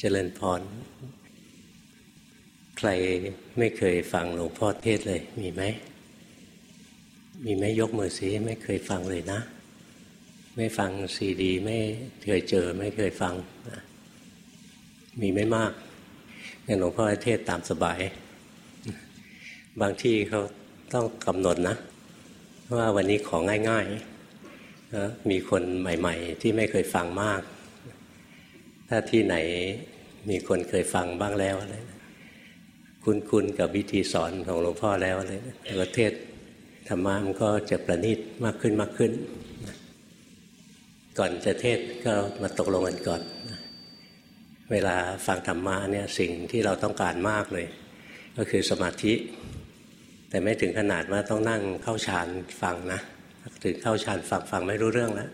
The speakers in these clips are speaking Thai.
เจริญพร ใครไม่เคยฟังหลวงพ่อเทศเลย มีไหม มีไหมยกมือสิไม่เคยฟังเลยนะ ไม่ฟังซีดี ไม่เคยเจอ ไม่เคยฟัง มีไม่มากงั้นหลวงพ่อเทศตามสบาย บางที่เขาต้องกำหนดนะ ว่าวันนี้ของง่ายๆนะมีคนใหม่ ๆ ที่ไม่เคยฟังมาก ถ้าที่ไหนมีคนเคยฟังบ้างแล้วอะไรคุ้นๆกับวิธีสอนของหลวงพ่อแล้วอะไรประเทศธรรมะมันก็จะประณีตมากขึ้นมากขึ้น ก่อนจะเทศก็มาตกลงกันก่อน เวลาฟังธรรมะเนี่ยสิ่งที่เราต้องการมากเลย ก็คือสมาธิ แต่ไม่ถึงขนาดว่าต้องนั่งเข้าฌานฟังนะ ถึงเข้าฌานฟังฟังไม่รู้เรื่องแล้ว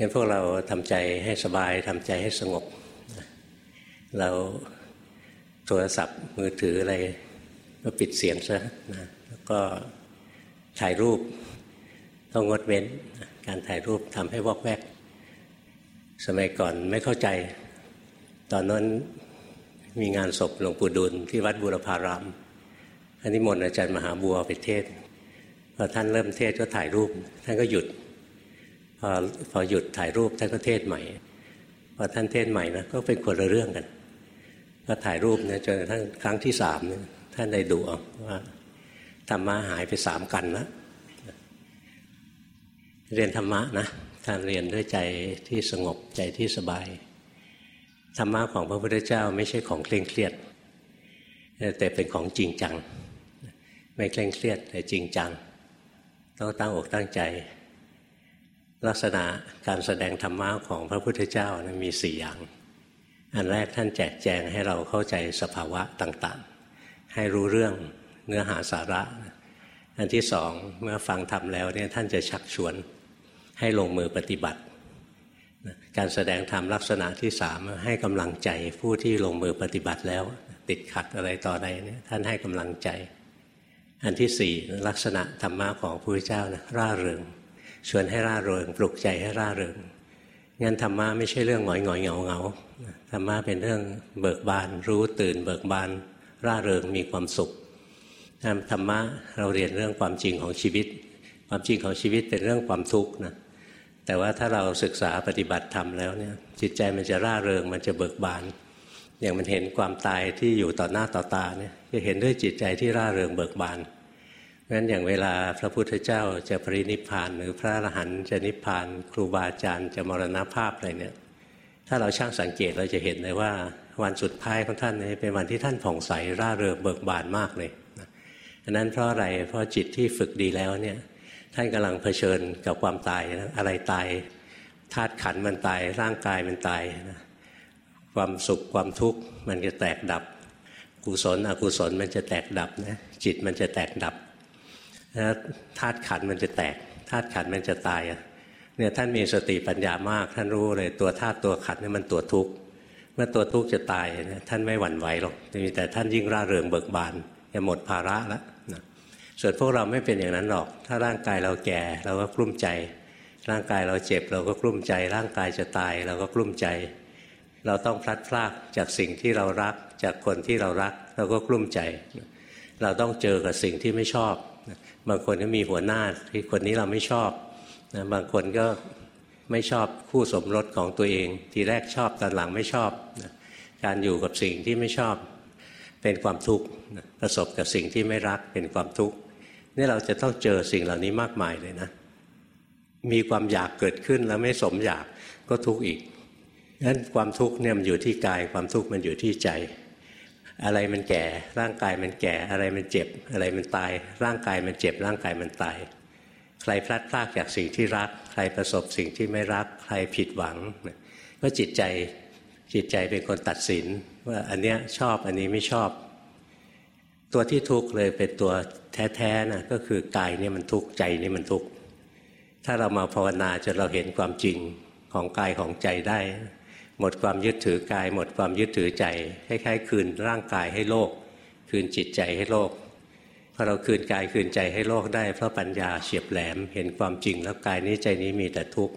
งั้นพวกเราทำใจให้สบายทำใจให้สงบ เราโทรศัพท์มือถืออะไร ก็ปิดเสียงซะนะแล้วก็ถ่ายรูปต้องงดเว้น การถ่ายรูปทำให้วอกแวก สมัยก่อนไม่เข้าใจ ตอนนั้นมีงานศพหลวงปู่ดุลที่วัดบุรพารามอันนี้มนต์อาจารย์มหาบัวไปเทศพอท่านเริ่มเทศก็ถ่ายรูป ท่านก็หยุด พอพอหยุดถ่ายรูปท่านก็เทศใหม่พอท่านเทศใหม่นะก็เป็นคนละเรื่องกันก็ถ่ายรูปเนี่ยจนกระทั่งครั้งที่สามเนี่ยท่านได้ดูว่าธรรมะหายไปสามกันแล้วเรียนธรรมะนะการเรียนด้วยใจที่สงบใจที่สบายธรรมะของพระพุทธเจ้าไม่ใช่ของเคร่งเครียด แต่เป็นของจริงจัง ไม่เคร่งเครียดแต่จริงจัง ต้องตั้งอกตั้งใจ ลักษณะการแสดงธรรมะของพระพุทธเจ้านะมีสี่อย่าง อันแรกท่านแจกแจงให้เราเข้าใจสภาวะต่างๆ ให้รู้เรื่องเนื้อหาสาระ อันที่สองเมื่อฟังธรรมแล้วเนี่ยท่านจะชักชวนให้ลงมือปฏิบัติ การแสดงธรรมลักษณะที่สามให้กำลังใจผู้ที่ลงมือปฏิบัติแล้ว ติดขัดอะไรต่อใดเนี่ยท่านให้กำลังใจ อันที่สี่ลักษณะธรรมะของพระพุทธเจ้านะร่าเริง ชวนให้ร่าเริง ปลุกใจให้ร่าเริงงั้นธรรมะไม่ใช่เรื่องหงอยหงอยเหงาเหงาธรรมะเป็นเรื่องเบิกบาน รู้ตื่น เบิกบาน ร่าเริงมีความสุขธรรมะเราเรียนเรื่องความจริงของชีวิต ความจริงของชีวิตเป็นเรื่องความทุกข์นะแต่ว่าถ้าเราศึกษาปฏิบัติธรรมแล้วเนี่ยจิตใจมันจะร่าเริงมันจะเบิกบาน อย่างมันเห็นความตายที่อยู่ต่อหน้าต่อตาเนี่ยจะเห็นด้วยจิตใจที่ร่าเริงเบิกบาน เพราะฉะนั้นอย่างเวลาพระพุทธเจ้าจะปรินิพานหรือพระอรหันต์จะนิพพาน ครูบาอาจารย์จะมรณภาพอะไรเนี่ย ถ้าเราช่างสังเกตเราจะเห็นเลยว่า วันสุดท้ายของท่านนี้เป็นวันที่ท่านผ่องใสร่าเริงเบิกบานมากเลยอันนั้นเพราะอะไรเพราะจิตที่ฝึกดีแล้วเนี่ยท่านกำลังเผชิญกับความตายอะไรตายธาตุขันมันตายร่างกายมันตายนะความสุขความทุกข์มันจะแตกดับ กุศลอกุศลมันจะแตกดับนะจิตมันจะแตกดับ แล้วธาตุขันมันจะแตกธาตุขันมันจะตายเนี่ยท่านมีสติปัญญามาก ท่านรู้เลยตัวธาตุตัวขันนี่มันตัวทุกข์เมื่อตัวทุกข์จะตายเนี่ยท่านไม่หวั่นไหวหรอกมีแต่ท่านยิ่งร่าเริงเบิกบานจะหมดภาระแล้วนะส่วนพวกเราไม่เป็นอย่างนั้นหรอก ถ้าร่างกายเราแก่เราก็กลุ้มใจ ร่างกายเราเจ็บเราก็กลุ้มใจ ร่างกายจะตายเราก็กลุ้มใจ เราต้องพลัดพรากจากสิ่งที่เรารัก จากคนที่เรารัก เราก็กลุ้มใจ เราต้องเจอกับสิ่งที่ไม่ชอบ บางคนก็มีหัวหน้าที่คนนี้เราไม่ชอบนะบางคนก็ไม่ชอบคู่สมรสของตัวเอง ทีแรกชอบตอนหลังไม่ชอบนะการอยู่กับสิ่งที่ไม่ชอบเป็นความทุกข์ประสบกับสิ่งที่ไม่รักเป็นความทุกข์นี่เราจะต้องเจอสิ่งเหล่านี้มากมายเลยนะ มีความอยากเกิดขึ้นแล้วไม่สมอยากก็ทุกข์อีกงั้นความทุกข์เนี่ยมันอยู่ที่กายความทุกข์มันอยู่ที่ใจ อะไรมันแก่ ร่างกายมันแก่ อะไรมันเจ็บ อะไรมันตาย ร่างกายมันเจ็บ ร่างกายมันตาย ใครพลัดพรากจากสิ่งที่รัก ใครประสบสิ่งที่ไม่รัก ใครผิดหวังก็จิตใจจิตใจเป็นคนตัดสิน ว่าอันเนี้ยชอบอันนี้ไม่ชอบ ตัวที่ทุกข์เลยเป็นตัวแท้ๆนะก็คือกายเนี่มันทุกข์ใจนี่มันทุกข์ถ้าเรามาภาวนาจนเราเห็นความจริงของกายของใจได้ หมดความยึดถือกาย หมดความยึดถือใจคล้ายๆคืนร่างกายให้โลก คืนจิตใจให้โลกพอเราคืนกายคืนใจให้โลกได้ เพราะปัญญาเฉียบแหลมเห็นความจริงแล้วกายนี้ใจนี้มีแต่ทุกข์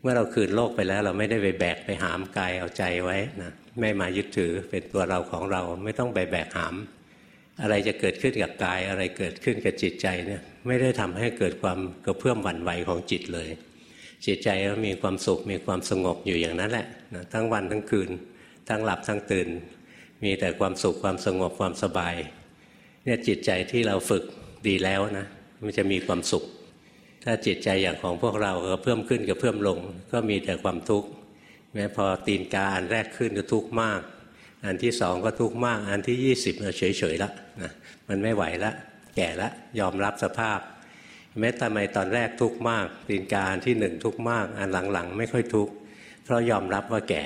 เมื่อเราคืนโลกไปแล้ว เราไม่ได้ไปแบกไปหามกายเอาใจไว้นะไม่มายึดถือเป็นตัวเราของเราไม่ต้องไปแบกหาม อะไรจะเกิดขึ้นกับกายอะไรเกิดขึ้นกับจิตใจเนี่ยไม่ได้ทำให้เกิดความกระเพื่อมหวั่นไหวของจิตเลย จิตใจก็มีความสุขมีความสงบอยู่อย่างนั้นแหละนะทั้งวันทั้งคืน ทั้งหลับทั้งตื่น มีแต่ความสุขความสงบความสบายเนี่ยจิตใจที่เราฝึกดีแล้วนะมันจะมีความสุข ถ้าจิตใจอย่างของพวกเราก็เพิ่มขึ้นกับเพิ่มลง ก็มีแต่ความทุกข์แม้พอตีนกาอันแรกขึ้นก็ทุกข์มาก อันที่สองก็ทุกข์มาก อันที่ยี่สิบเฉยเฉยละนะมันไม่ไหวละแก่ละยอมรับสภาพ แม้ทำไมตอนแรกทุกข์มากตีนกาอันที่หนึ่งทุกข์มาก อันหลังๆ ไม่ค่อยทุกข์เพราะยอมรับว่าแก่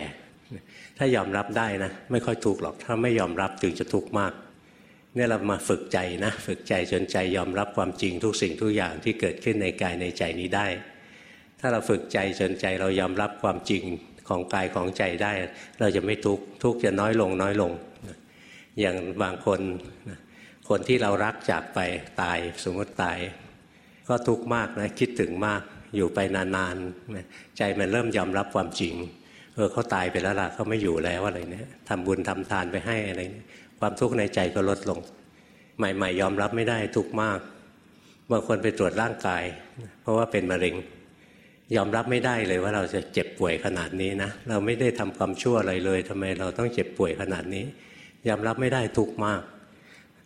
ถ้ายอมรับได้นะ ไม่ค่อยทุกข์หรอก ถ้าไม่ยอมรับจึงจะทุกข์มากเนี่ยเรามาฝึกใจนะ ฝึกใจจนใจยอมรับความจริงทุกสิ่งทุกอย่างที่เกิดขึ้นในกายในใจนี้ได้ ถ้าเราฝึกใจจนใจเรายอมรับความจริงของกายของใจได้ เราจะไม่ทุกข์ทุกข์จะน้อยลงน้อยลง อย่างบางคนคนที่เรารักจากไปตายสมมติตาย ก็ทุกข์มากนะคิดถึงมากอยู่ไปนานๆใจมันเริ่มยอมรับความจริงเออเขาตายไปแล้วล่ะเขาไม่อยู่แล้วอะไรเนี่ยทำบุญทำทานไปให้อะไรเนี่ยความทุกข์ในใจก็ลดลง ใหม่ ๆ ยอมรับไม่ได้ทุกข์มากบางคนไปตรวจร่างกาย เพราะว่าเป็นมะเร็ง ยอมรับไม่ได้เลยว่าเราจะเจ็บป่วยขนาดนี้นะเราไม่ได้ทำความชั่วอะไรเลยทำไมเราต้องเจ็บป่วยขนาดนี้ ยอมรับไม่ได้ทุกข์มาก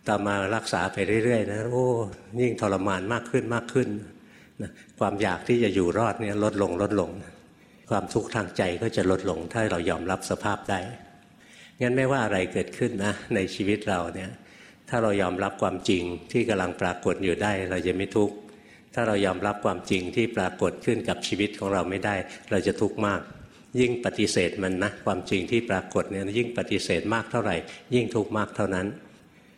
ต่อมารักษาไปเรื่อยๆนะโอ้ยิ่งทรมานมากขึ้นมากขึ้นนะความอยากที่จะอยู่รอดเนี่ยลดลงลดลง ความทุกข์ทางใจก็จะลดลง ถ้าเรายอมรับสภาพได้ งั้นไม่ว่าอะไรเกิดขึ้นนะ ในชีวิตเราเนี่ยถ้าเรายอมรับความจริงที่กำลังปรากฏอยู่ได้ เราจะไม่ทุกข์ถ้าเรายอมรับความจริงที่ปรากฏขึ้นกับชีวิตของเราไม่ได้ เราจะทุกข์มาก ยิ่งปฏิเสธมันนะความจริงที่ปรากฏเนี่ยยิ่งปฏิเสธมากเท่าไหร่ ยิ่งทุกข์มากเท่านั้น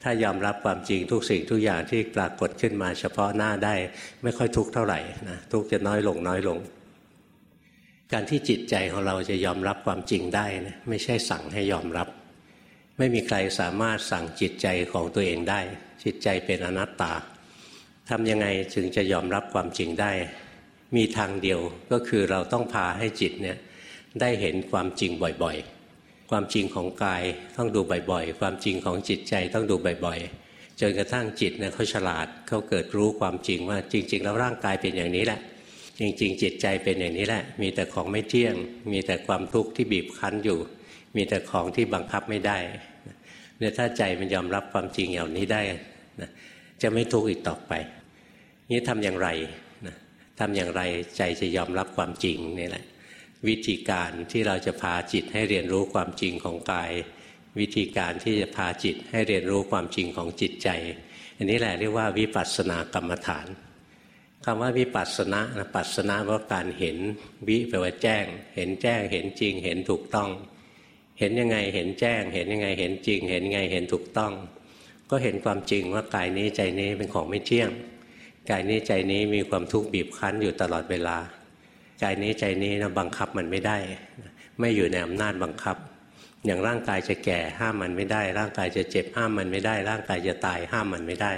ถ้ายอมรับความจริงทุกสิ่งทุกอย่างที่ปรากฏขึ้นมาเฉพาะหน้าได้ ไม่ค่อยทุกข์เท่าไหร่นะทุกข์จะน้อยลงน้อยลง การที่จิตใจของเราจะยอมรับความจริงได้นะไม่ใช่สั่งให้ยอมรับ ไม่มีใครสามารถสั่งจิตใจของตัวเองได้ จิตใจเป็นอนัตตาทำยังไงจึงจะยอมรับความจริงได้ มีทางเดียวก็คือเราต้องพาให้จิตเนี่ยได้เห็นความจริงบ่อยๆ ความจริงของกายต้องดูบ่อยๆ ความจริงของจิตใจต้องดูบ่อยๆ จนกระทั่งจิตเนี่ยเขาฉลาดเขาเกิดรู้ความจริงว่าจริง ๆ แล้วร่างกายเป็นอย่างนี้แหละ จริง ๆ จิตใจเป็นอย่างนี้แหละ มีแต่ของไม่เที่ยง มีแต่ความทุกข์ที่บีบคั้นอยู่ มีแต่ของที่บังคับไม่ได้เนี่ยถ้าใจมันยอมรับความจริงอย่างนี้ได้นะจะไม่ทุกข์อีกต่อไปนี่ทำอย่างไรนะทำอย่างไรใจจะยอมรับความจริงนี่แหละ วิธีการที่เราจะพาจิตให้เรียนรู้ความจริงของกาย วิธีการที่จะพาจิตให้เรียนรู้ความจริงของจิตใจ อันนี้แหละเรียกว่าวิปัสสนากรรมฐานคำว่าวิปัสสนาปัสสนาว่าการเห็นวิแปลว่าแจ้ง เห็นแจ้ง เห็นจริง เห็นถูกต้อง เห็นยังไงเห็นแจ้ง เห็นยังไงเห็นจริง เห็นยังไงเห็นถูกต้อง ก็เห็นความจริงว่ากายนี้ใจนี้เป็นของไม่เที่ยง กายนี้ใจนี้มีความทุกข์บีบคั้นอยู่ตลอดเวลา กายนี้ใจนี้นะบังคับมันไม่ได้ ไม่อยู่ในอำนาจบังคับ อย่างร่างกายจะแก่ห้ามมันไม่ได้ ร่างกายจะเจ็บห้ามมันไม่ได้ ร่างกายจะตายห้ามมันไม่ได้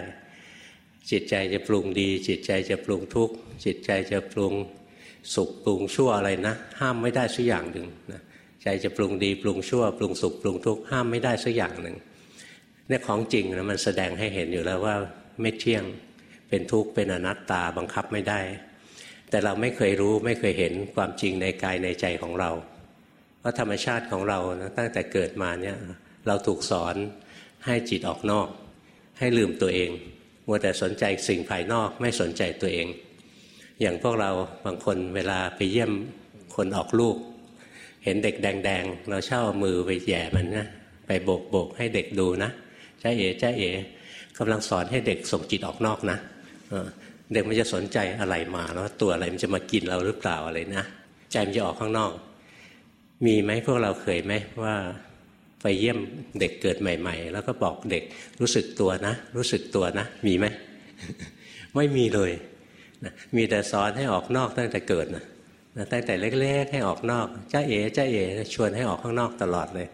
จิตใจจะปรุงดี จิตใจจะปรุงทุกข์จิตใจจะปรุงสุขปรุงชั่วอะไรนะ ห้ามไม่ได้สักอย่างหนึ่งนะใจจะปรุงดีปรุงชั่ว ปรุงสุขปรุงทุกข์ห้ามไม่ได้สักอย่างหนึ่งเนี่ยของจริงนะมันแสดงให้เห็นอยู่แล้วว่าไม่เที่ยงเป็นทุกข์เป็นอนัตตาบังคับไม่ได้ แต่เราไม่เคยรู้ไม่เคยเห็นความจริงในกายในใจของเราเพราะธรรมชาติของเรานะตั้งแต่เกิดมาเนี่ยเราถูกสอนให้จิตออกนอก ให้ลืมตัวเองมัวแต่สนใจสิ่งภายนอกไม่สนใจตัวเอง อย่างพวกเราบางคนเวลาไปเยี่ยมคนออกลูก เห็นเด็กแดงๆ เราเช่ามือไปแย่มันนะไปโบกโบกให้เด็กดูนะจ้าเอ๋จ้าเอ๋กำลังสอนให้เด็กส่งจิตออกนอกนะ เด็กมันจะสนใจอะไรมาแล้วตัวอะไรมันจะมากินเราหรือเปล่าอะไรนะใจมันจะออกข้างนอก มีไหมพวกเราเคยไหมว่าไปเยี่ยมเด็กเกิดใหม่ ๆ แล้วก็บอกเด็กรู้สึกตัวนะ รู้สึกตัวนะ มีไหมไม่มีเลยนะมีแต่สอนให้ออกนอกตั้งแต่เกิดนะตั้งแต่เล็ก ๆ ให้ออกนอกจ้าเอ๋จ้าเอ๋ชวนให้ออกข้างนอกตลอดเลย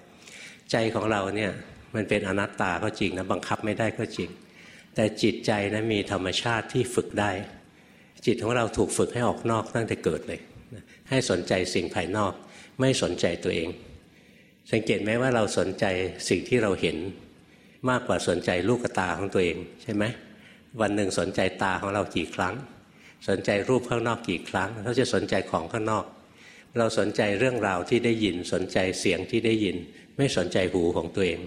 ใจของเราเนี่ยมันเป็นอนัตตาก็จริงนะบังคับไม่ได้ก็จริง แต่จิตใจนะมีธรรมชาติที่ฝึกได้ จิตของเราถูกฝึกให้ออกนอกตั้งแต่เกิดเลยให้สนใจสิ่งภายนอก ไม่สนใจตัวเอง สังเกตไหมว่าเราสนใจสิ่งที่เราเห็น มากกว่าสนใจลูกตาของตัวเองใช่ไหมวันหนึ่งสนใจตาของเรากี่ครั้ง สนใจรูปข้างนอกกี่ครั้งเราจะสนใจของข้างนอก เราสนใจเรื่องราวที่ได้ยินสนใจเสียงที่ได้ยิน ไม่สนใจหูของตัวเอง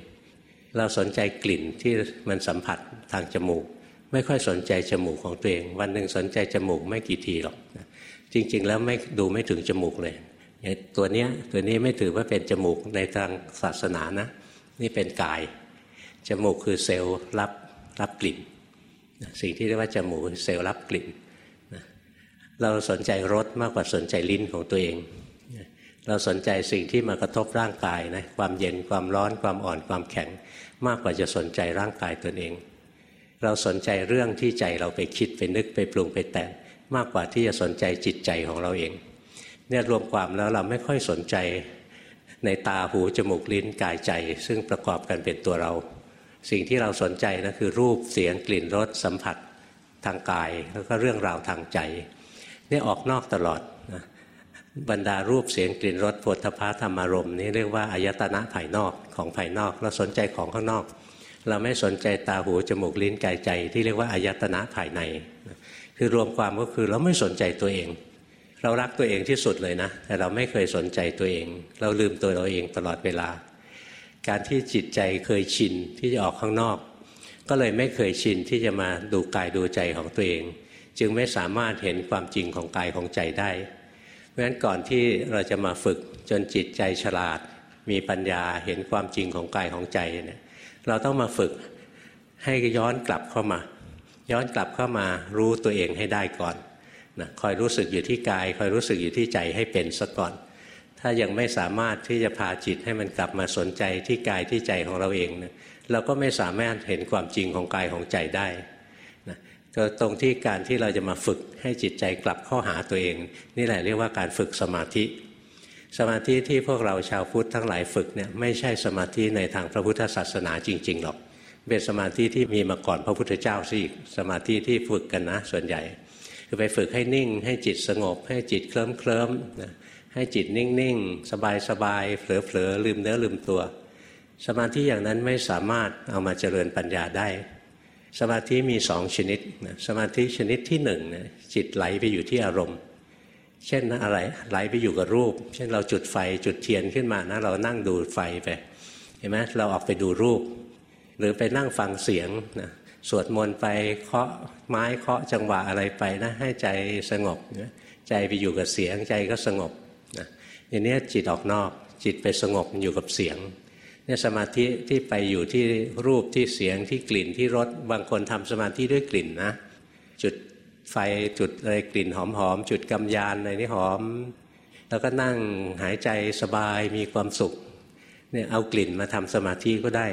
เราสนใจกลิ่นที่มันสัมผัสทางจมูก ไม่ค่อยสนใจจมูกของตัวเอง วันหนึ่งสนใจจมูกไม่กี่ทีหรอกจริง ๆ แล้วไม่ดูไม่ถึงจมูกเลยตัวเนี้ยตัวนี้ไม่ถือว่าเป็นจมูกในทางศาสนานะ นี่เป็นกาย จมูกคือเซลล์รับรับกลิ่น สิ่งที่เรียกว่าจมูกเซลล์รับกลิ่นเราสนใจรสมากกว่าสนใจลิ้นของตัวเอง เราสนใจสิ่งที่มากระทบร่างกายนะความเย็นความร้อนความอ่อนความแข็ง มากกว่าจะสนใจร่างกายตนเอง เราสนใจเรื่องที่ใจเราไปคิดไปนึกไปปรุงไปแต่งมากกว่าที่จะสนใจจิตใจของเราเอง เนี่ยรวมความแล้วเราไม่ค่อยสนใจในตาหูจมูกลิ้นกายใจ ซึ่งประกอบกันเป็นตัวเรา สิ่งที่เราสนใจนะคือรูปเสียงกลิ่นรสสัมผัสทางกาย แล้วก็เรื่องราวทางใจนี่ออกนอกตลอด บรรดารูปเสียงกลิ่นรสผลทพะธรรมารมณ์นี่เรียกว่าอายตนะภายนอกของภายนอกเราสนใจของข้างนอก เราไม่สนใจตาหูจมูกลิ้นกายใจ ที่เรียกว่าอายตนะภายใน คือรวมความก็คือเราไม่สนใจตัวเอง เรารักตัวเองที่สุดเลยนะ แต่เราไม่เคยสนใจตัวเอง เราลืมตัวเราเองตลอดเวลา การที่จิตใจเคยชินที่จะออกข้างนอก ก็เลยไม่เคยชินที่จะมาดูกายดูใจของตัวเอง จึงไม่สามารถเห็นความจริงของกายของใจได้ เพราะฉะนั้นก่อนที่เราจะมาฝึกจนจิตใจฉลาด มีปัญญาเห็นความจริงของกายของใจเนี่ยเราต้องมาฝึกให้ย้อนกลับเข้ามา ย้อนกลับเข้ามารู้ตัวเองให้ได้ก่อนนะคอยรู้สึกอยู่ที่กาย คอยรู้สึกอยู่ที่ใจให้เป็นซะก่อน ถ้ายังไม่สามารถที่จะพาจิตให้มันกลับมาสนใจที่กายที่ใจของเราเองนะเราก็ไม่สามารถเห็นความจริงของกายของใจได้ ก็ตรงที่การที่เราจะมาฝึกให้จิตใจกลับเข้าหาตัวเอง นี่แหละเรียกว่าการฝึกสมาธิ สมาธิที่พวกเราชาวพุทธทั้งหลายฝึกเนี่ยไม่ใช่สมาธิในทางพระพุทธศาสนาจริง ๆ หรอก เป็นสมาธิที่มีมาก่อนพระพุทธเจ้าซะอีกสมาธิที่ฝึกกันนะ ส่วนใหญ่ คือไปฝึกให้นิ่ง ให้จิตสงบ ให้จิตเคลิ้มเคลิ้มนะให้จิตนิ่งๆ สบายๆเผลอๆลืมเนื้อลืมตัว สมาธิอย่างนั้นไม่สามารถเอามาเจริญปัญญาได้ สมาธิมีสองชนิดนะสมาธิชนิดที่หนึ่งนะจิตไหลไปอยู่ที่อารมณ์ เช่นอะไรไหลไปอยู่กับรูป เช่นเราจุดไฟจุดเทียนขึ้นมานะเรานั่งดูไฟไปเห็นไหมเราออกไปดูรูป หรือไปนั่งฟังเสียงนะสวดมนต์ไปเคาะไม้เคาะจังหวะอะไรไปนะให้ใจสงบใจไปอยู่กับเสียงใจก็สงบอย่างนี้จิตออกนอกจิตไปสงบอยู่กับเสียง เนี่ยสมาธิที่ไปอยู่ที่รูปที่เสียงที่กลิ่นที่รสบางคนทำสมาธิด้วยกลิ่นนะ จุดไฟจุดอะไรกลิ่นหอมๆจุดกำยานอะไรนี่หอม แล้วก็นั่งหายใจสบายมีความสุขเนี่ยเอากลิ่นมาทำสมาธิก็ได้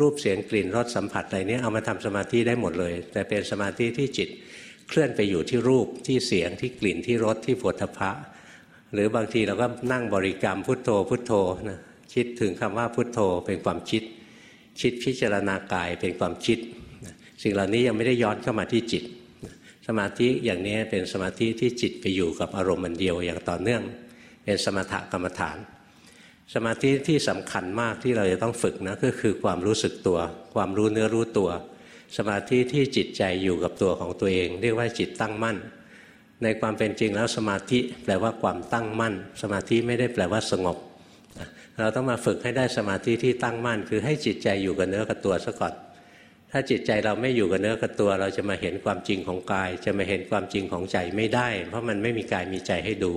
รูปเสียงกลิ่นรสสัมผัสอะไรนี้เอามาทำสมาธิได้หมดเลย แต่เป็นสมาธิที่จิตเคลื่อนไปอยู่ที่รูปที่เสียงที่กลิ่นที่รสที่ผลทพะ หรือบางทีเราก็นั่งบริกรรมพุทโธพุทโธนะ คิดถึงคำว่าพุทโธเป็นความคิด คิดพิจารณากายเป็นความคิด สิ่งเหล่านี้ยังไม่ได้ย้อนเข้ามาที่จิต สมาธิอย่างนี้เป็นสมาธิที่จิตไปอยู่กับอารมณ์มันเดียวอย่างต่อเนื่อง เป็นสมถกรรมฐาน สมาธิที่สำคัญมากที่เราจะต้องฝึกนะก็คือความรู้สึกตัว ความรู้เนื้อรู้ตัว สมาธิที่จิตใจอยู่กับตัวของตัวเอง เรียกว่าจิตตั้งมั่นในความเป็นจริงแล้วสมาธิแปลว่าความตั้งมั่น สมาธิไม่ได้แปลว่าสงบ เราต้องมาฝึกให้ได้สมาธิที่ตั้งมั่น คือให้จิตใจอยู่กับเนื้อกับตัวซะก่อน ถ้าจิตใจเราไม่อยู่กับเนื้อกับตัว เราจะมาเห็นความจริงของกาย จะมาเห็นความจริงของใจไม่ได้ เพราะมันไม่มีกายมีใจให้ดู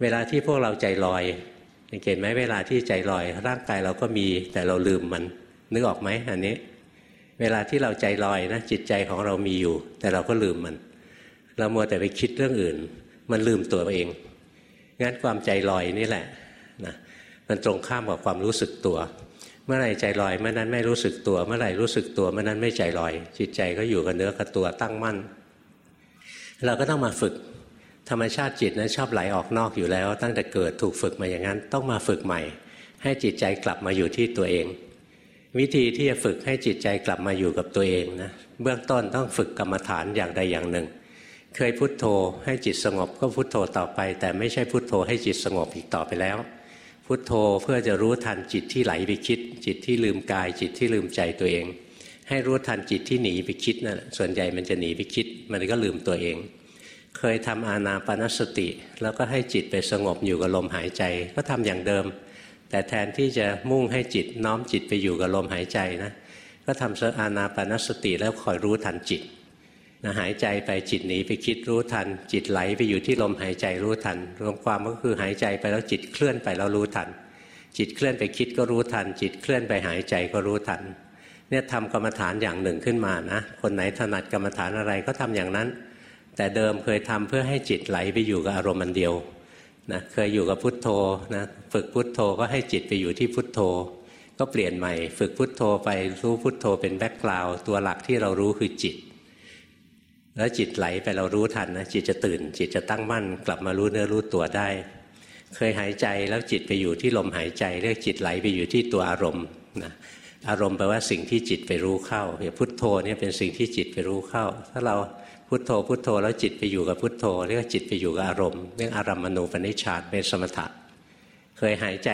เวลาที่พวกเราใจลอยเห็นไหมเวลาที่ใจลอย ร่างกายเราก็มีแต่เราลืมมัน นึกออกไหมอันนี้ เวลาที่เราใจลอยนะจิตใจของเรามีอยู่ แต่เราก็ลืมมัน เรามัวแต่ไปคิดเรื่องอื่น มันลืมตัวเอง งั้นความใจลอยนี่แหละนะ มันตรงข้ามกับความรู้สึกตัว เมื่อไหร่ใจลอยเมื่อนั้นไม่รู้สึกตัว เมื่อไหร่รู้สึกตัวเมื่อนั้นไม่ใจลอย จิตใจก็อยู่กับเนื้อกับตัวตั้งมั่น เราก็ต้องมาฝึกธรรมชาติจิตนะชอบไหลออกนอกอยู่แล้ว ตั้งแต่เกิดถูกฝึกมาอย่างนั้น ต้องมาฝึกใหม่ ให้จิตใจกลับมาอยู่ที่ตัวเอง วิธีที่จะฝึกให้จิตใจกลับมาอยู่กับตัวเองนะเบื้องต้นต้องฝึกกรรมฐานอย่างใดอย่างหนึ่ง เคยพุทโธให้จิตสงบก็พุทโธต่อไป แต่ไม่ใช่พุทโธให้จิตสงบอีกต่อไปแล้ว พุทโธเพื่อจะรู้ทันจิตที่ไหลไปคิด จิตที่ลืมกาย จิตที่ลืมใจตัวเอง ให้รู้ทันจิตที่หนีไปคิดนะ่ะส่วนใหญ่มันจะหนีไปคิด มันก็ลืมตัวเอง เคยทำอานาปนสติ แล้วก็ให้จิตไปสงบอยู่กับลมหายใจ ก็ทำอย่างเดิม แต่แทนที่จะมุ่งให้จิตน้อมจิตไปอยู่กับลมหายใจนะก็ทำอานาปนสติแล้วคอยรู้ทันจิต นะหายใจไปจิตหนีไปคิดรู้ทัน จิตไหลไปอยู่ที่ลมหายใจรู้ทัน รวมความก็คือหายใจไปแล้วจิตเคลื่อนไปแล้วรู้ทัน จิตเคลื่อนไปคิดก็รู้ทัน จิตเคลื่อนไปหายใจก็รู้ทัน เนี่ยทำกรรมฐานอย่างหนึ่งขึ้นมานะคนไหนถนัดกรรมฐานอะไรก็ทำอย่างนั้น แต่เดิมเคยทำเพื่อให้จิตไหลไปอยู่กับอารมณ์มันเดียวนะเคยอยู่กับพุทโธนะฝึกพุทโธก็ให้จิตไปอยู่ที่พุทโธ ก็เปลี่ยนใหม่ ฝึกพุทโธไปรู้พุทโธเป็นแบ็กกราวตัวหลักที่เรารู้คือจิต แล้วจิตไหลไปเรารู้ทันนะจิตจะตื่น จิตจะตั้งมั่น กลับมารู้เนื้อรู้ตัวได้ เคยหายใจแล้วจิตไปอยู่ที่ลมหายใจ เรียกจิตไหลไปอยู่ที่ตัวอารมณ์นะอารมณ์แปลว่าสิ่งที่จิตไปรู้เข้าอย่างพุทโธเนี่ยเป็นสิ่งที่จิตไปรู้เข้า ถ้าเราพุทโธพุทโธแล้วจิตไปอยู่กับพุทโธเรียกจิตไปอยู่กับอารมณ์เรียกอารมณูปนิชฌานเป็นสมถะเคยหายใจ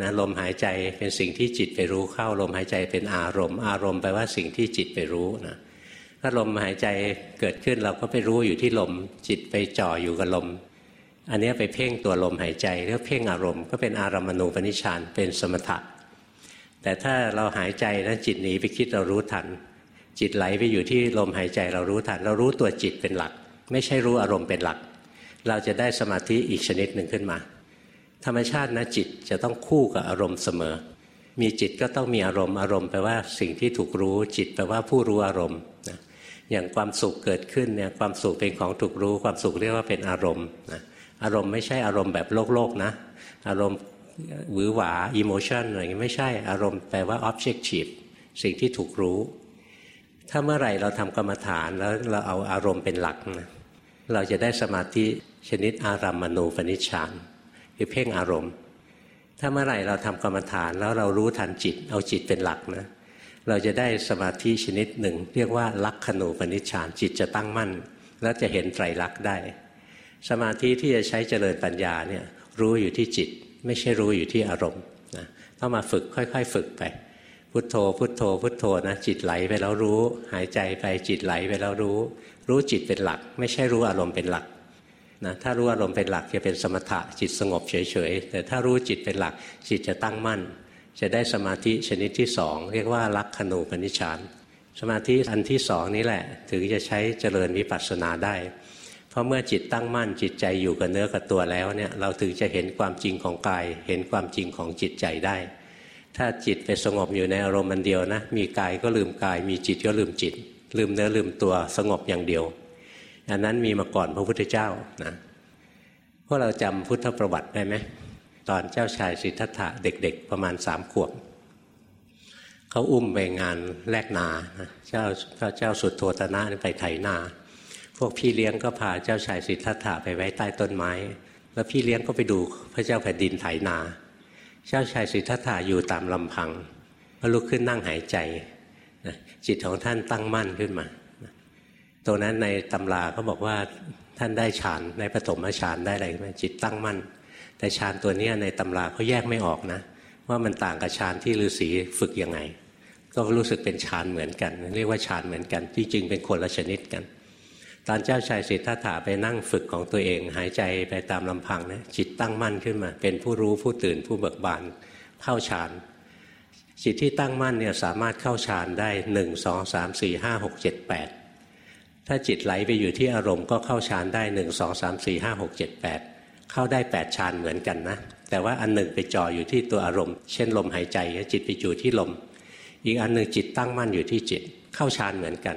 นะลมหายใจเป็นสิ่งที่จิตไปรู้เข้า ลมหายใจเป็นอารมณ์ อารมณ์แปลว่าสิ่งที่จิตไปรู้นะ ถ้าลมหายใจเกิดขึ้นเราก็ไปรู้อยู่ที่ลม จิตไปจ่ออยู่กับลม อันนี้ไปเพ่งตัวลมหายใจเรียกเพ่งอารมณ์ก็เป็นอารมณูปนิชฌานเป็นสมถะ แต่ถ้าเราหายใจแล้วจิตหนีไปคิดเรารู้ทัน จิตไหลไปอยู่ที่ลมหายใจเรารู้ทัน เรารู้ตัวจิตเป็นหลัก ไม่ใช่รู้อารมณ์เป็นหลัก เราจะได้สมาธิอีกชนิดหนึ่งขึ้นมา ธรรมชาตินะจิตจะต้องคู่กับอารมณ์เสมอ มีจิตก็ต้องมีอารมณ์อารมณ์แปลว่าสิ่งที่ถูกรู้จิตแปลว่าผู้รู้อารมณ์ อย่างความสุขเกิดขึ้นเนี่ยความสุขเป็นของถูกรู้ ความสุขเรียกว่าเป็นอารมณ์นะอารมณ์ไม่ใช่อารมณ์แบบโลกโลกนะ อารมณ์หวือหวาอิโมชันอะไรอย่างนี้ไม่ใช่อารมณ์แปลว่า objective สิ่งที่ถูกรู้ ถ้าเมื่อไหร่เราทำกรรมฐานแล้วเราเอาอารมณ์เป็นหลักนะเราจะได้สมาธิชนิดอารัมมณูปนิชฌานคือเพ่งอารมณ์ ถ้าเมื่อไหร่เราทำกรรมฐานแล้วเรารู้ทันจิต เอาจิตเป็นหลักนะ เราจะได้สมาธิชนิดหนึ่ง เรียกว่าลักขณูปนิชฌานจิตจะตั้งมั่น แล้วจะเห็นไตรลักษณ์ได้ สมาธิที่จะใช้เจริญปัญญาเนี่ยรู้อยู่ที่จิต ไม่ใช่รู้อยู่ที่อารมณ์นะต้องมาฝึกค่อย ๆ ฝึกไป พุทโธ พุทโธ พุทโธนะจิตไหลไปแล้วรู้ หายใจไปจิตไหลไปแล้วรู้ รู้จิตเป็นหลัก ไม่ใช่รู้อารมณ์เป็นหลักนะถ้ารู้อารมณ์เป็นหลักจะเป็นสมถะจิตสงบเฉยๆแต่ถ้ารู้จิตเป็นหลักจิตจะตั้งมั่น จะได้สมาธิชนิดที่สองเรียกว่าลักขณูปนิชฌานสมาธิอันที่สองนี้แหละ ถึงจะใช้เจริญวิปัสสนาได้ เพราะเมื่อจิตตั้งมั่นจิตใจอยู่กับเนื้อกับตัวแล้วเนี่ยเราถึงจะเห็นความจริงของกาย เห็นความจริงของจิตใจได้ ถ้าจิตไปสงบอยู่ในอารมณ์มันเดียวนะมีกายก็ลืมกาย มีจิตก็ลืมจิต ลืมเนื้อลืมตัวสงบอย่างเดียวอันนั้นมีมาก่อนพระพุทธเจ้านะพวกเราจำพุทธประวัติได้ไหม ตอนเจ้าชายสิทธัตถะเด็ก ๆ ประมาณสามขวบเขาอุ้มไปงานแลกนาเจ้าพระเจ้าสุดโทตนะไปไถนา พวกพี่เลี้ยงก็พาเจ้าชายสิทธัตถะไปไว้ใต้ต้นไม้ แล้วพี่เลี้ยงก็ไปดูพระเจ้าแผ่นดินไถนา เจ้าชายสิทธัตถะอยู่ตามลำพังก็ลุกขึ้นนั่งหายใจจิตของท่านตั้งมั่นขึ้นมาตรงนั้นในตำราก็บอกว่าท่านได้ฌานในปฐมฌานได้อะไรไหมจิตตั้งมั่น แต่ฌานตัวนี้ในตำราเขาแยกไม่ออกนะ ว่ามันต่างกับฌานที่ฤาษีฝึกยังไง ก็รู้สึกเป็นฌานเหมือนกัน เรียกว่าฌานเหมือนกันที่จริงเป็นคนละชนิดกัน ตอนเจ้าชายสิทธัตถะไปนั่งฝึกของตัวเอง หายใจไปตามลำพังนะจิตตั้งมั่นขึ้นมา เป็นผู้รู้ผู้ตื่นผู้เบิกบานเข้าฌานจิตที่ตั้งมั่นเนี่ยสามารถเข้าฌานได้หนึ่งสองสามสี่ห้าหกเจ็ดแปดถ้าจิตไหลไปอยู่ที่อารมณ์ก็เข้าฌานได้หนึ่งสองสามสี่ห้าหกเจ็ดแปด เข้าได้แปดฌานเหมือนกันนะ แต่ว่าอันหนึ่งไปจ่ออยู่ที่ตัวอารมณ์ เช่นลมหายใจจิตไปอยู่ที่ลม อีกอันหนึ่งจิตตั้งมั่นอยู่ที่จิต เข้าฌานเหมือนกัน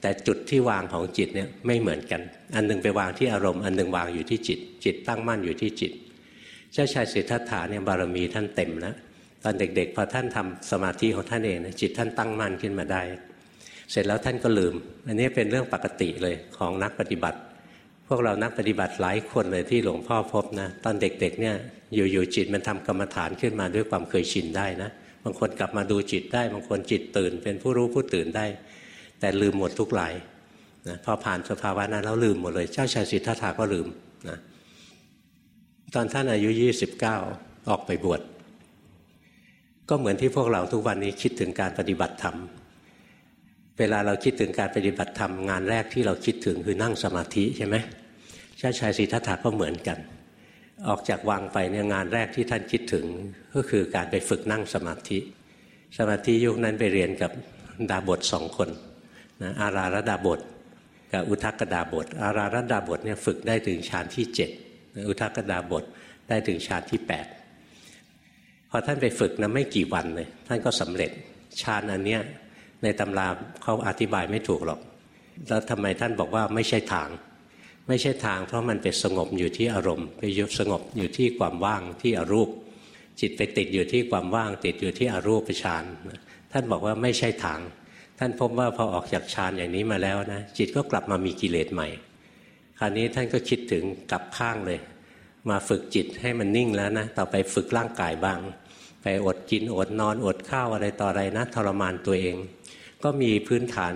แต่จุดที่วางของจิตเนี่ยไม่เหมือนกัน อันหนึ่งไปวางที่อารมณ์ อันหนึ่งวางอยู่ที่จิต จิตตั้งมั่นอยู่ที่จิต เจ้าชายสิทธัตถะเนี่ยบารมีท่านเต็มแล้วตอนเด็กๆพอท่านทำสมาธิของท่านเองจิตท่านตั้งมั่นขึ้นมาได้ เสร็จแล้วท่านก็ลืม อันนี้เป็นเรื่องปกติเลยของนักปฏิบัติ พวกเรานักปฏิบัติหลายคนเลยที่หลวงพ่อพบนะตอนเด็กๆเนี่ยอยู่ๆจิตมันทำกรรมฐานขึ้นมาด้วยความเคยชินได้นะบางคนกลับมาดูจิตได้ บางคนจิตตื่น เป็นผู้รู้ผู้ตื่นได้ แต่ลืมหมดทุกหลายนะพอผ่านสภาวะนั้นแล้วลืมหมดเลย เจ้าชายสิทธัตถะก็ลืมนะตอนท่านอายุยี่สิบเก้าออกไปบวชก็เหมือนที่พวกเราทุกวันนี้คิดถึงการปฏิบัติธรรม เวลาเราคิดถึงการปฏิบัติธรรมงานแรกที่เราคิดถึงคือนั่งสมาธิใช่ไหมเจ้าชายสิทธัตถะก็เหมือนกัน ออกจากวังไปเนี่ยงานแรกที่ท่านคิดถึงก็คือการไปฝึกนั่งสมาธิ สมาธิยุคนั้นไปเรียนกับดาบทสองคนนะอาราระดาบทกับอุทกดาบท อาราระดาบทเนี่ยฝึกได้ถึงฌานที่เจ็ดอุทกดาบทได้ถึงฌานที่แปดพอท่านไปฝึกนะไม่กี่วันเลย ท่านก็สำเร็จฌานอันเนี้ย ในตำราเขาอธิบายไม่ถูกหรอก แล้วทำไมท่านบอกว่าไม่ใช่ทาง ไม่ใช่ทางเพราะมันไปสงบอยู่ที่อารมณ์ ไปยุบสงบอยู่ที่ความว่างที่อรูป จิตไปติดอยู่ที่ความว่าง ติดอยู่ที่อรูปฌานท่านบอกว่าไม่ใช่ทาง ท่านพบว่าพอออกจากฌานอย่างนี้มาแล้วนะจิตก็กลับมามีกิเลสใหม่ คราวนี้ท่านก็คิดถึงกลับข้างเลย มาฝึกจิตให้มันนิ่งแล้วนะต่อไปฝึกร่างกายบ้าง ไปอดกินอดนอนอดข้าวอะไรต่ออะไรนะทรมานตัวเอง ก็มีพื้นฐาน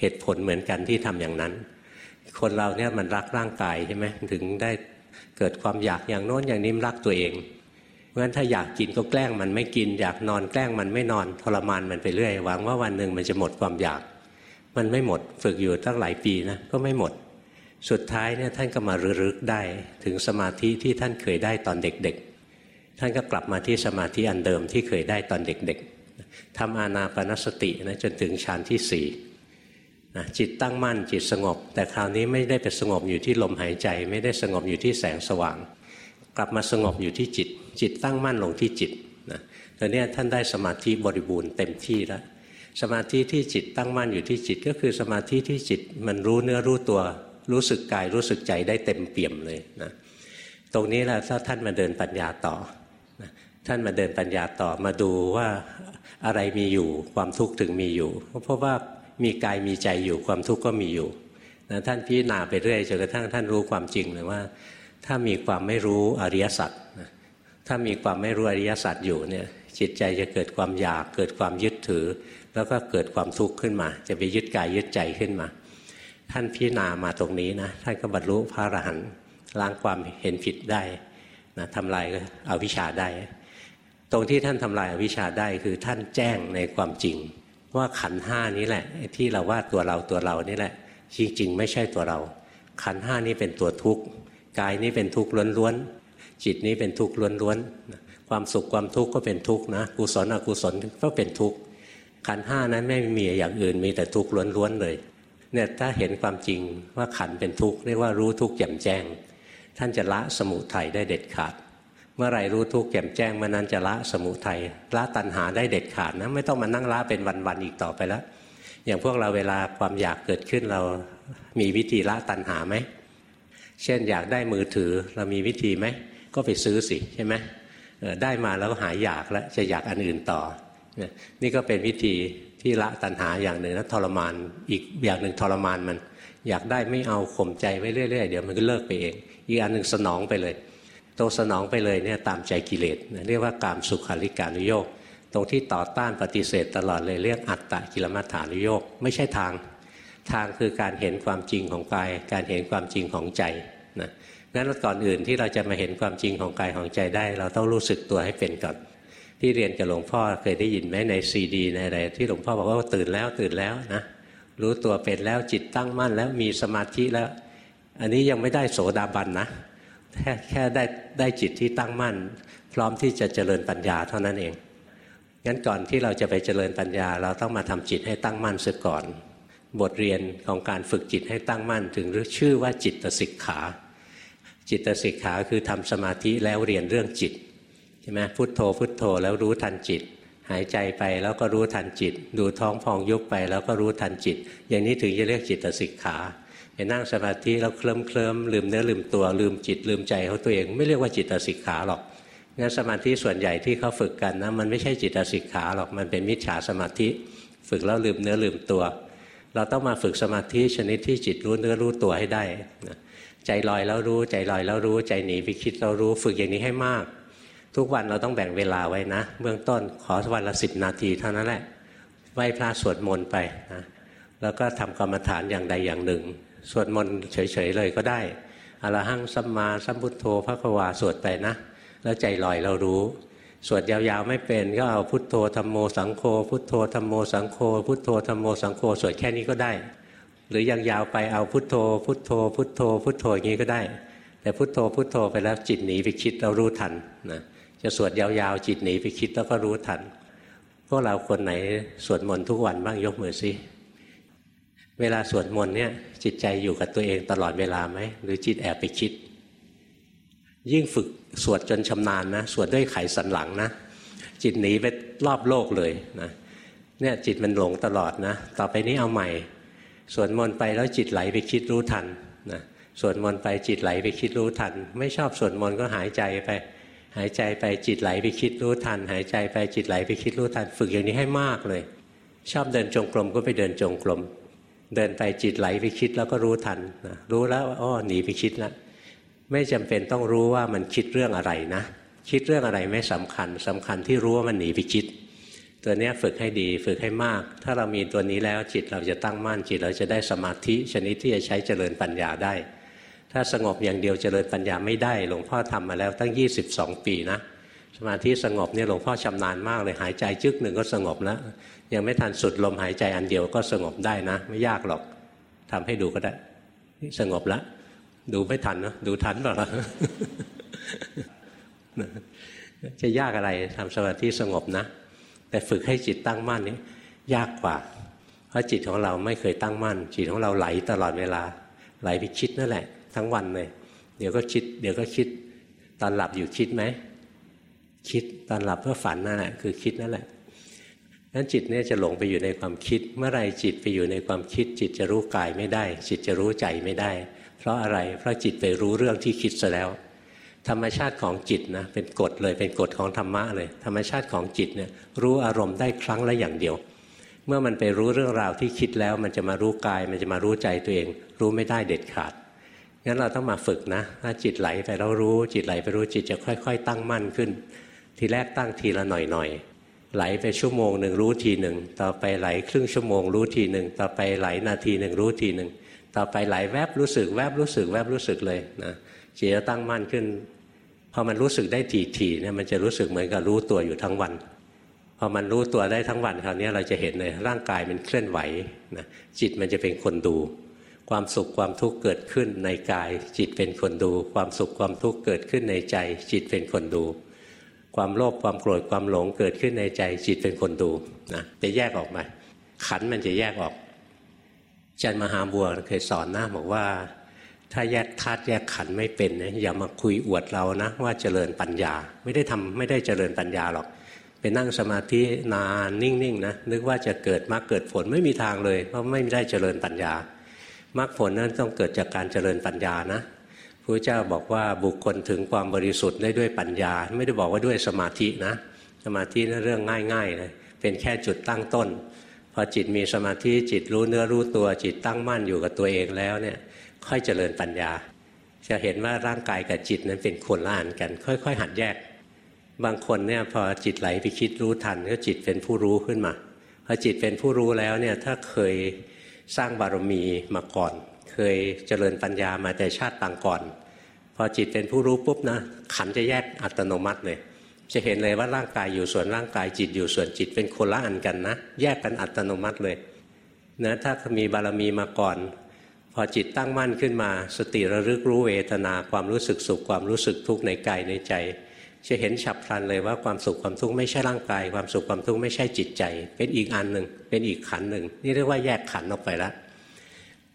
เหตุผลเหมือนกันที่ทำอย่างนั้น คนเราเนี่ยมันรักร่างกายใช่ไหมถึงได้เกิดความอยากอย่างโน้นอย่างนี้รักตัวเองเพราะฉะนั้นถ้าอยากกินก็แกล้งมันไม่กิน อยากนอนแกล้งมันไม่นอนทรมานมันไปเรื่อยหวังว่าวันหนึ่งมันจะหมดความอยาก มันไม่หมดฝึกอยู่ตั้งหลายปีนะก็ไม่หมด สุดท้ายเนี่ยท่านก็มารึกได้ถึงสมาธิที่ท่านเคยได้ตอนเด็กๆ ท่านก็กลับมาที่สมาธิอันเดิมที่เคยได้ตอนเด็กๆ ทำอานาปนสตินะจนถึงฌานที่สี่นะจิตตั้งมั่นจิตสงบ แต่คราวนี้ไม่ได้ไปสงบอยู่ที่ลมหายใจ ไม่ได้สงบอยู่ที่แสงสว่าง กลับมาสงบอยู่ที่จิต จิตตั้งมั่นลงที่จิตนะตอนนี้ท่านได้สมาธิบริบูรณ์เต็มที่แล้วสมาธิที่จิตตั้งมั่นอยู่ที่จิตก็คือสมาธิที่จิตมันรู้เนื้อรู้ตัวรู้สึกกายรู้สึกใจได้เต็มเปี่ยมเลยนะตรงนี้แหละถ้าท่านมาเดินปัญญาต่อนะท่านมาเดินปัญญาต่อมาดูว่า อะไรมีอยู่ ความทุกข์ถึงมีอยู่ เพราะว่ามีกายมีใจอยู่ความทุกข์ก็มีอยู่นะท่านพิจารณาไปเรื่อยจนกระทั่งท่านรู้ความจริงเลยว่า ถ้ามีความไม่รู้อริยสัจนะถ้ามีความไม่รู้อริยสัจอยู่เนี่ยจิตใจจะเกิดความอยากเกิดความยึดถือ แล้วก็เกิดความทุกข์ขึ้นมา จะไปยึดกายยึดใจขึ้นมา ท่านพิจารณามาตรงนี้นะท่านก็บรรลุพระอรหันต์ล้างความเห็นผิดได้นะทำลายอาวิชชาได้ ตรงที่ท่านทำลายอวิชชาได้คือท่านแจ้งในความจริง ว่าขันห้านี้แหละที่เราว่าตัวเราตัวเรานี่แหละ จริงๆ ไม่ใช่ตัวเรา ขันห้านี้เป็นตัวทุกข์กายนี้เป็นทุกข์ล้วนๆจิตนี้เป็นทุกข์ล้วนๆความสุขความทุกข์ก็เป็นทุกข์นะกุศลอกุศลก็เป็นทุกข์ขันห้านั้นไม่มีอย่างอื่นมีแต่ทุกข์ล้วนๆเลยเนี่ยถ้าเห็นความจริงว่าขันเป็นทุกข์เรียกว่ารู้ทุกข์แจ่มแจ้ง ท่านจะละสมุทัยได้เด็ดขาด เมื่อไรรู้ทุกข์แจ่มแจ้งเมื่อนั้นจะละสมุทัยละตัณหาได้เด็ดขาดนะไม่ต้องมานั่งละเป็นวันๆอีกต่อไปแล้ว อย่างพวกเราเวลาความอยากเกิดขึ้นเรามีวิธีละตัณหาไหมเช่นอยากได้มือถือเรามีวิธีไหมก็ไปซื้อสิใช่ไหมได้มาแล้วหายอยากแล้วจะอยากอันอื่นต่อ นี่ก็เป็นวิธีที่ละตัณหาอย่างหนึ่งแล้วทรมานอีกอย่างหนึ่งทรมานมัน อยากได้ไม่เอาข่มใจไว้เรื่อยๆเดี๋ยวมันก็เลิกไปเอง อีกอันหนึ่งสนองไปเลย ตรงสนองไปเลยเนี่ยตามใจกิเลสเรียกว่ากามสุขาริการุโยกตรงที่ต่อต้านปฏิเสธตลอดเลยเรียกอัตตะกิลมัฏฐานุโยกไม่ใช่ทาง ทางคือการเห็นความจริงของกาย การเห็นความจริงของใจนะงั้นก่อนอื่นที่เราจะมาเห็นความจริงของกายของใจได้ เราต้องรู้สึกตัวให้เป็นก่อนที่เรียนกับหลวงพ่อเคยได้ยินไหมในซีดีในอะไรที่หลวงพ่อบอกว่าตื่นแล้วตื่นแล้วนะรู้ตัวเป็นแล้วจิตตั้งมั่นแล้วมีสมาธิแล้ว อันนี้ยังไม่ได้โสดาบันนะ แค่แค่ได้ได้จิตที่ตั้งมั่น พร้อมที่จะเจริญปัญญาเท่านั้นเองงั้นก่อนที่เราจะไปเจริญปัญญา เราต้องมาทำจิตให้ตั้งมั่นเสียก่อน บทเรียนของการฝึกจิตให้ตั้งมั่น ถึงชื่อว่าจิตสิกขา จิตสิกขาคือทำสมาธิแล้วเรียนเรื่องจิตใช่ไหมพุทโธพุทโธแล้วรู้ทันจิต หายใจไปแล้วก็รู้ทันจิต ดูท้องพองยุบไปแล้วก็รู้ทันจิต อย่างนี้ถึงจะเรียกจิตสิกขา ไปนั่งสมาธิแล้วเคลิ้มเคลิ้มลืมเนื้อลืมตัวลืมจิตลืมใจเขาตัวเอง ไม่เรียกว่าจิตสิกขาหรอกงั้นสมาธิส่วนใหญ่ที่เขาฝึกกันนะมันไม่ใช่จิตสิกขาหรอกมันเป็นมิจฉาสมาธิ ฝึกแล้วลืมเนื้อลืมตัว เราต้องมาฝึกสมาธิชนิดที่จิตรู้เนื้อรู้ตัวให้ได้ใจลอยแล้วรู้ใจลอยแล้วรู้ใจหนีไปคิดแล้วรู้ฝึกอย่างนี้ให้มาก ทุกวันเราต้องแบ่งเวลาไว้นะ เบื้องต้นขอวันละสิบนาทีเท่านั้นแหละไหว้พระสวดมนต์ไปนะแล้วก็ทำกรรมฐานอย่างใดอย่างหนึ่ง สวดมนต์เฉยๆเลยก็ได้อรหังสัมมาสัมพุทโธพระควาสวดไปนะ แล้วใจลอยเรารู้ สวดยาวๆไม่เป็นก็เอาพุทโธธรรมโมสังโฆพุทโธธรรมโมสังโฆพุทโธธรรมโมสังโฆสวดแค่นี้ก็ได้ หรือยังยาวไปเอาพุทโธ พุทโธ พุทโธ พุทโธอย่างนี้ก็ได้ แต่พุทโธพุทโธไปแล้วจิตหนีไปคิดเรารู้ทันนะจะสวดยาวๆจิตหนีไปคิดแล้วก็รู้ทันพวกเราคนไหนสวดมนต์ทุกวันบ้างยกมือสิ เวลาสวดมนต์เนี่ยจิตใจอยู่กับตัวเองตลอดเวลาไหมหรือจิตแอบไปคิด ยิ่งฝึกสวดจนชำนาญนะสวดด้วยไขสันหลังนะจิตหนีไปรอบโลกเลยนะเนี่ยจิตมันหลงตลอดนะ ต่อไปนี้เอาใหม่สวดมนต์ไปแล้วจิตไหลไปคิดรู้ทันนะสวดมนต์ไปจิตไหลไปคิดรู้ทัน ไม่ชอบสวดมนต์ก็หายใจไป หายใจไปจิตไหลไปคิดรู้ทัน หายใจไปจิตไหลไปคิดรู้ทัน ฝึกอย่างนี้ให้มากเลย ชอบเดินจงกรมก็ไปเดินจงกรม เดินไปจิตไหลไปคิดแล้วก็รู้ทันนะรู้แล้วอ้อหนีไปคิดแล้วไม่จำเป็นต้องรู้ว่ามันคิดเรื่องอะไรนะ คิดเรื่องอะไรไม่สำคัญสำคัญที่รู้ว่ามันหนีไปคิด ตัวนี้ฝึกให้ดีฝึกให้มาก ถ้าเรามีตัวนี้แล้วจิตเราจะตั้งมั่นจิตเราจะได้สมาธิชนิดที่จะใช้เจริญปัญญาได้ ถ้าสงบอย่างเดียวเจริญปัญญาไม่ได้ หลวงพ่อทำมาแล้วตั้ง 22 ปีนะ สมาธิสงบเนี่ยหลวงพ่อชำนาญมากเลยหายใจจึกหนึ่งก็สงบแล้ว ยังไม่ทันสุดลมหายใจอันเดียวก็สงบได้นะ ไม่ยากหรอกทำให้ดูก็ได้สงบแล้วดูไม่ทันนะดูทันเปล่าจะยากอะไรทำสมาธิสงบนะ แต่ฝึกให้จิตตั้งมั่นนี่ยากกว่า เพราะจิตของเราไม่เคยตั้งมั่น จิตของเราไหลตลอดเวลา ไหลไปคิดนั่นแหละ ทั้งวันเลย เดี๋ยวก็คิด เดี๋ยวก็คิด ตอนหลับอยู่คิดไหม คิดตอนหลับเพื่อฝันนั่นแหละคือคิดนั่นแหละนั้นจิตเนี่ยจะหลงไปอยู่ในความคิด เมื่อไรจิตไปอยู่ในความคิด จิตจะรู้กายไม่ได้ จิตจะรู้ใจไม่ได้ เพราะอะไรเพราะจิตไปรู้เรื่องที่คิดซะแล้ว ธรรมชาติของจิตนะเป็นกฎเลยเป็นกฎของธรรมะเลย ธรรมชาติของจิตเนี่ยรู้อารมณ์ได้ครั้งละอย่างเดียว เมื่อมันไปรู้เรื่องราวที่คิดแล้ว มันจะมารู้กาย มันจะมารู้ใจตัวเอง รู้ไม่ได้เด็ดขาดงั้นเราต้องมาฝึกนะถ้าจิตไหลไปเรารู้ จิตไหลไปรู้จิตจะค่อย ๆ ตั้งมั่นขึ้น ทีแรกตั้งทีละหน่อยๆไหลไปชั่วโมงหนึ่งรู้ทีหนึ่งต่อไปไหลครึ่งชั่วโมงรู้ทีหนึ่งต่อไปไหลนาทีหนึ่งรู้ทีหนึ่งต่อไปไหลแวบรู้สึกแวบรู้สึกแวบรู้สึกเลยนะจิตจะตั้งมั่นขึ้นพอมันรู้สึกได้ทีๆเนี่ยมันจะรู้สึกเหมือนกับรู้ตัวอยู่ทั้งวันพอมันรู้ตัวได้ทั้งวันคราวนี้เราจะเห็นเลยร่างกายมันเคลื่อนไหวนะจิตมันจะเป็นคนดู ความสุขความทุกข์เกิดขึ้นในกาย จิตเป็นคนดู ความสุขความทุกข์เกิดขึ้นในใจ จิตเป็นคนดู ความโลภความโกรธความหลงเกิดขึ้นในใจจิตเป็นคนดูนะจะแยกออกมา ขันมันจะแยกออกอาจารย์มหาบัวเคยสอนนะบอกว่า ถ้าแยกธาตุแยกขันไม่เป็นนะอย่ามาคุยอวดเรานะ ว่าเจริญปัญญา ไม่ได้ทำไม่ได้เจริญปัญญาหรอกไปนั่งสมาธินานนิ่งๆนะนึกว่าจะเกิดมรรคเกิดผลไม่มีทางเลย เพราะไม่ได้เจริญปัญญามรรคผลนั้นต้องเกิดจากการเจริญปัญญานะ พระเจ้าบอกว่าบุคคลถึงความบริสุทธิ์ได้ด้วยปัญญา ไม่ได้บอกว่าด้วยสมาธินะ สมาธินั่นเรื่องง่ายๆเลยเป็นแค่จุดตั้งต้น พอจิตมีสมาธิจิตรู้เนื้อรู้ตัวจิตตั้งมั่นอยู่กับตัวเองแล้วเนี่ยค่อยเจริญปัญญา จะเห็นว่าร่างกายกับจิตนั้นเป็นคนละอันกัน ค่อย ๆ หัดแยก บางคนเนี่ยพอจิตไหลไปคิดรู้ทันก็จิตเป็นผู้รู้ขึ้นมาพอจิตเป็นผู้รู้แล้วเนี่ยถ้าเคยสร้างบารมีมาก่อน เคยเจริญปัญญามาแต่ชาติต่างก่อน พอจิตเป็นผู้รู้ปุ๊บนะขันจะแยกอัตโนมัติเลย จะเห็นเลยว่าร่างกายอยู่ส่วนร่างกายจิตอยู่ส่วนจิตเป็นคนละอันกันนะ แยกกันอัตโนมัติเลยนะถ้ามีบารมีมาก่อน พอจิตตั้งมั่นขึ้นมา สติระลึกรู้เวทนาความรู้สึกสุขความรู้สึกทุกข์ในกายในใจ จะเห็นฉับพลันเลยว่าความสุขความทุกข์ไม่ใช่ร่างกาย ความสุขความทุกข์ไม่ใช่จิตใจ เป็นอีกอันหนึ่งเป็นอีกขันหนึ่งนี่เรียกว่าแยกขันออกไปแล้ว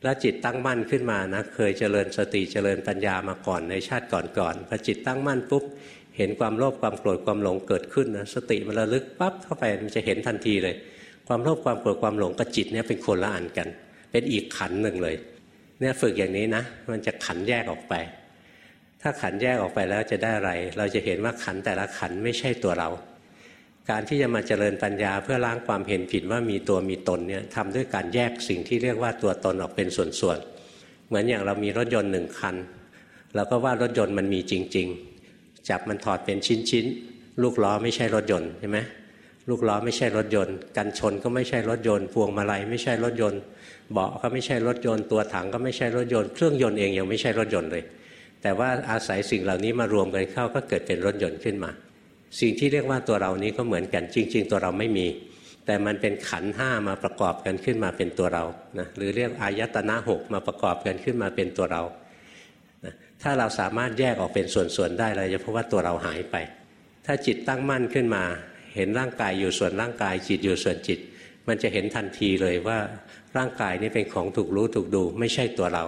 แล้วจิตตั้งมั่นขึ้นมานะเคยเจริญสติเจริญปัญญามาก่อนในชาติก่อนๆพอจิตตั้งมั่นปุ๊บเห็นความโลภความโกรธความหลงเกิดขึ้นนะสติมันระลึกปั๊บเข้าไปมันจะเห็นทันทีเลย ความโลภความโกรธความหลงกับจิตเนี่ยเป็นคนละอันกัน เป็นอีกขันหนึ่งเลยเนี่ยฝึกอย่างนี้นะมันจะขันแยกออกไป ถ้าขันแยกออกไปแล้วจะได้อะไร เราจะเห็นว่าขันแต่ละขันไม่ใช่ตัวเรา การที่จะมาเจริญปัญญาเพื่อล้างความเห็นผิดว่ามีตัวมีตนเนี่ยทำด้วยการแยกสิ่งที่เรียกว่าตัวตนออกเป็นส่วนๆ เหมือนอย่างเรามีรถยนต์หนึ่งคันเราก็ว่ารถยนต์มันมีจริง ๆ จับมันถอดเป็นชิ้นๆ ลูกล้อไม่ใช่รถยนต์ใช่ไหมลูกล้อไม่ใช่รถยนต์ กันชนก็ไม่ใช่รถยนต์พวงมาลัยไม่ใช่รถยนต์เบาะก็ไม่ใช่รถยนต์ตัวถังก็ไม่ใช่รถยนต์เครื่องยนต์เองยังไม่ใช่รถยนต์เลย แต่ว่าอาศัยสิ่งเหล่านี้มารวมกันเข้าก็เกิดเป็นรถยนต์ขึ้นมา สิ่งที่เรียกว่าตัวเรานี้ก็เหมือนกันจริง ๆ ตัวเราไม่มี แต่มันเป็นขันห้ามาประกอบกันขึ้นมาเป็นตัวเรานะหรือเรียกอายตนะหกมาประกอบกันขึ้นมาเป็นตัวเรานะถ้าเราสามารถแยกออกเป็นส่วนๆได้เราจะพบว่าตัวเราหายไป ถ้าจิตตั้งมั่นขึ้นมา เห็นร่างกายอยู่ส่วนร่างกาย จิตอยู่ส่วนจิต มันจะเห็นทันทีเลยว่าร่างกายนี้เป็นของถูกรู้ถูกดู ไม่ใช่ตัวเรา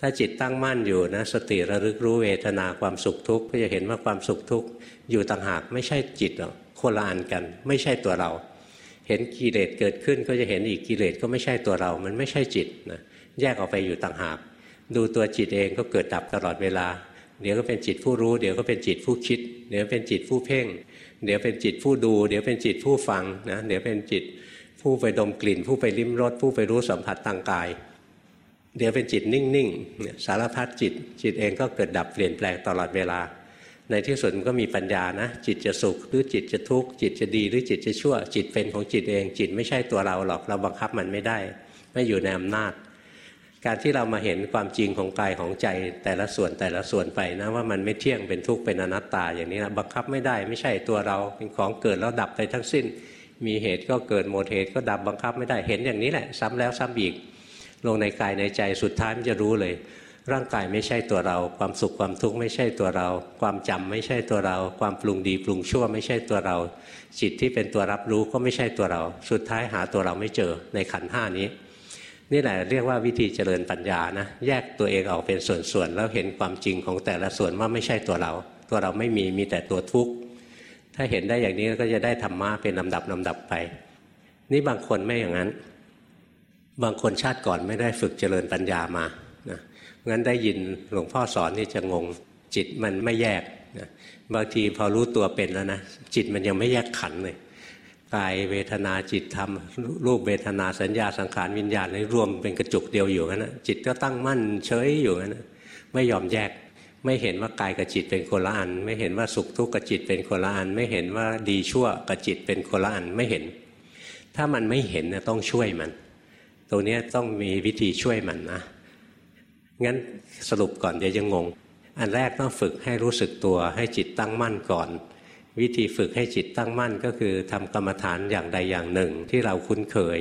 ถ้าจิตตั้งมั่นอยู่นะสติระลึกรู้เวทนาความสุขทุกข์ก็จะเห็นว่าความสุขทุกข์ อยู่ต่างหากไม่ใช่จิตหรอกคนละอันกัน ไม่ใช่ตัวเรา เห็นกิเลสเกิดขึ้นก็จะเห็นอีกกิเลสก็ไม่ใช่ตัวเรา มันไม่ใช่จิตนะแยกออกไปอยู่ต่างหาก ดูตัวจิตเองก็เกิดดับตลอดเวลา เดี๋ยวก็เป็นจิตผู้รู้ เดี๋ยวก็เป็นจิตผู้คิด เดี๋ยวเป็นจิตผู้เพ่ง เดี๋ยวเป็นจิตผู้ดู เดี๋ยวเป็นจิตผู้ฟังนะเดี๋ยวเป็นจิตผู้ไปดมกลิ่น ผู้ไปลิ้มรสผู้ไปรู้สัมผัสทางกาย เดี๋ยวเป็นจิตนิ่งๆสารพัดจิต จิตเองก็เกิดดับเปลี่ยนแปลงตลอดเวลา ในที่สุดมันก็มีปัญญานะ จิตจะสุขหรือจิตจะทุกข์จิตจะดีหรือจิตจะชั่ว จิตเป็นของจิตเอง จิตไม่ใช่ตัวเราหรอกเราบังคับมันไม่ได้ ไม่อยู่ในอำนาจ การที่เรามาเห็นความจริงของกายของใจแต่ละส่วนแต่ละส่วนไปนะว่ามันไม่เที่ยงเป็นทุกข์เป็นอนัตตาอย่างนี้นะบังคับไม่ได้ไม่ใช่ตัวเราเป็นของเกิดแล้วดับไปทั้งสิ้น มีเหตุก็เกิดหมดเหตุก็ดับบังคับไม่ได้เห็นอย่างนี้แหละ ซ้ำแล้วซ้ำอีกลงในกายในใจสุดท้ายมันจะรู้เลย ร่างกายไม่ใช่ตัวเรา ความสุขความทุกข์ไม่ใช่ตัวเรา ความจำไม่ใช่ตัวเรา ความปรุงดีปรุงชั่วไม่ใช่ตัวเรา จิตที่เป็นตัวรับรู้ก็ไม่ใช่ตัวเรา สุดท้ายหาตัวเราไม่เจอในขันห้านี้ นี่แหละเรียกว่าวิธีเจริญปัญญานะแยกตัวเองออกเป็นส่วนๆแล้วเห็นความจริงของแต่ละส่วนว่าไม่ใช่ตัวเรา ตัวเราไม่มีมีแต่ตัวทุกข์ถ้าเห็นได้อย่างนี้ก็จะได้ธรรมะเป็นลำดับลาดับไป นี่บางคนไม่อย่างนั้น บางคนชาติก่อนไม่ได้ฝึกเจริญปัญญามา งั้นได้ยินหลวงพ่อสอนนี่จะงงจิตมันไม่แยกนะบางทีพอรู้ตัวเป็นแล้วนะจิตมันยังไม่แยกขันเลยกายเวทนาจิตธรรมรูปเวทนาสัญญาสังขารวิญญาณนี่รวมเป็นกระจุกเดียวอยู่กันนะจิตก็ตั้งมั่นเฉยอยู่กันนะไม่ยอมแยก ไม่เห็นว่ากายกับจิตเป็นคนละอัน ไม่เห็นว่าสุขทุกข์กับจิตเป็นคนละอัน ไม่เห็นว่าดีชั่วกับจิตเป็นคนละอันไม่เห็น ถ้ามันไม่เห็นนะต้องช่วยมันตรงนี้ต้องมีวิธีช่วยมันนะ งั้นสรุปก่อนเดี๋ยวจะงง อันแรกต้องฝึกให้รู้สึกตัวให้จิตตั้งมั่นก่อน วิธีฝึกให้จิตตั้งมั่นก็คือทำกรรมฐานอย่างใดอย่างหนึ่งที่เราคุ้นเคย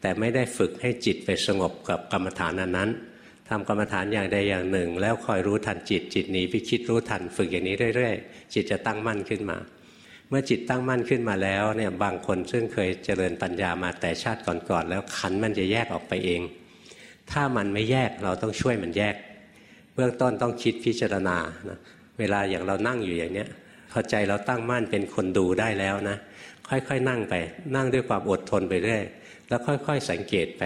แต่ไม่ได้ฝึกให้จิตไปสงบกับกรรมฐานนั้นนั้นทำกรรมฐานอย่างใดอย่างหนึ่ง แล้วคอยรู้ทันจิตจิตหนีไปคิดรู้ทันฝึกอย่างนี้เรื่อยๆ จิตจะตั้งมั่นขึ้นมา เมื่อจิตตั้งมั่นขึ้นมาแล้วเนี่ยบางคนซึ่งเคยเจริญปัญญามาแต่ชาติก่อนๆแล้วขันมันจะแยกออกไปเอง ถ้ามันไม่แยกเราต้องช่วยมันแยก เบื้องต้นต้องคิดพิจารณานะเวลาอย่างเรานั่งอยู่อย่างเนี้ยพอใจเราตั้งมั่นเป็นคนดูได้แล้วนะ ค่อยๆ นั่งไป นั่งด้วยความอดทนไปเรื่อยแล้วค่อยๆ สังเกตไป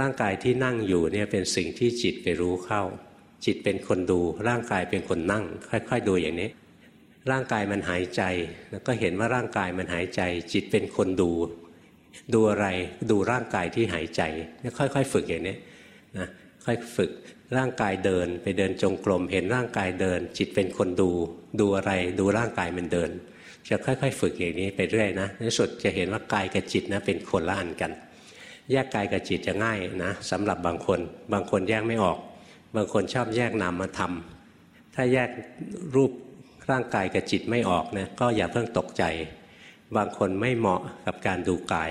ร่างกายที่นั่งอยู่เนี่ยเป็นสิ่งที่จิตไปรู้เข้า จิตเป็นคนดู ร่างกายเป็นคนนั่ง ค่อยๆ ดูอย่างนี้ ร่างกายมันหายใจแล้วก็เห็นว่าร่างกายมันหายใจ จิตเป็นคนดู ดูอะไรดูร่างกายที่หายใจค่อยๆ ฝึกอย่างนี้ นะค่อยฝึกร่างกายเดิน ไปเดินจงกรมเห็นร่างกายเดิน จิตเป็นคนดูดูอะไรดูร่างกายมันเดิน จะค่อยๆ ฝึกอย่างนี้ไปเรื่อยนะในสุดจะเห็นว่ากายกับจิตนะเป็นคนละอันกัน แยกกายกับจิตจะง่ายนะสำหรับบางคน บางคนแยกไม่ออก บางคนชอบแยกนามมาทำถ้าแยกรูปร่างกายกับจิตไม่ออกนะก็อย่าเพิ่งตกใจ บางคนไม่เหมาะกับการดูกาย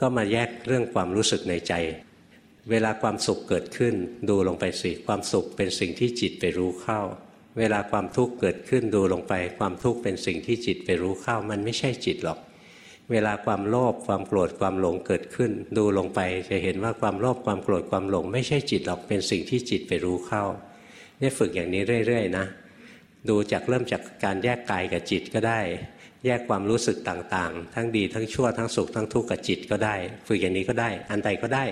ก็มาแยกเรื่องความรู้สึกในใจ เวลาความสุขเกิดขึ้น ดูลงไปสิความสุขเป็นสิ่งที่จิตไปรู้เข้า เวลาความทุกข์เกิดขึ้นดูลงไป ความทุกข์เป็นสิ่งที่จิตไปรู้เข้า มันไม่ใช่จิตหรอก เวลาความโลภความโกรธความหลงเกิดขึ้น ดูลงไปจะเห็นว่าความโลภความโกรธความหลง ไม่ใช่จิตหรอกเป็นสิ่งที่จิตไปรู้เข้าเนี่ยฝึกอย่างนี้เรื่อยๆนะดูจากเริ่มจากการแยกกายกับจิตก็ได้ แยกความรู้สึกต่างๆ ทั้งดีทั้งชั่วทั้งสุขทั้งทุกข์กับจิตก็ได้ ฝึกอย่างนี้ก็ได้ อันใดก็ได้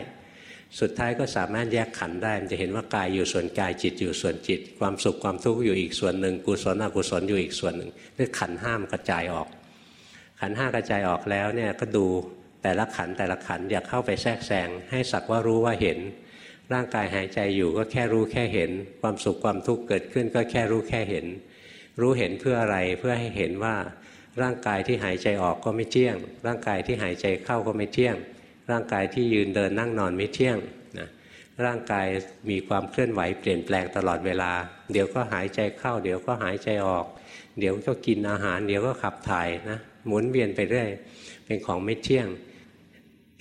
สุดท้ายก็สามารถแยกขันได้มันจะเห็นว่ากายอยู่ส่วนกายจิตอยู่ส่วนจิต ความสุขความทุกข์อยู่อีกส่วนหนึ่งกุศลอกุศลอยู่อีกส่วนหนึ่งนี่ขันห้ามกระจายออก ขันห้ากระจายออกแล้วเนี่ยก็ดูแต่ละขันแต่ละขันอย่าเข้าไปแทรกแซงให้สักว่ารู้ว่าเห็น ร่างกายหายใจอยู่ก็แค่รู้แค่เห็น ความสุขความทุกข์เกิดขึ้นก็แค่รู้แค่เห็น รู้เห็นเพื่ออะไรเพื่อให้เห็นว่า ร่างกายที่หายใจออกก็ไม่เที่ยง ร่างกายที่หายใจเข้าก็ไม่เที่ยง ร่างกายที่ยืนเดินนั่งนอนไม่เที่ยงนะร่างกายมีความเคลื่อนไหวเปลี่ยนแปลงตลอดเวลา เดี๋ยวก็หายใจเข้า เดี๋ยวก็หายใจออก เดี๋ยวก็กินอาหาร เดี๋ยวก็ขับถ่ายนะหมุนเวียนไปเรื่อยเป็นของไม่เที่ยง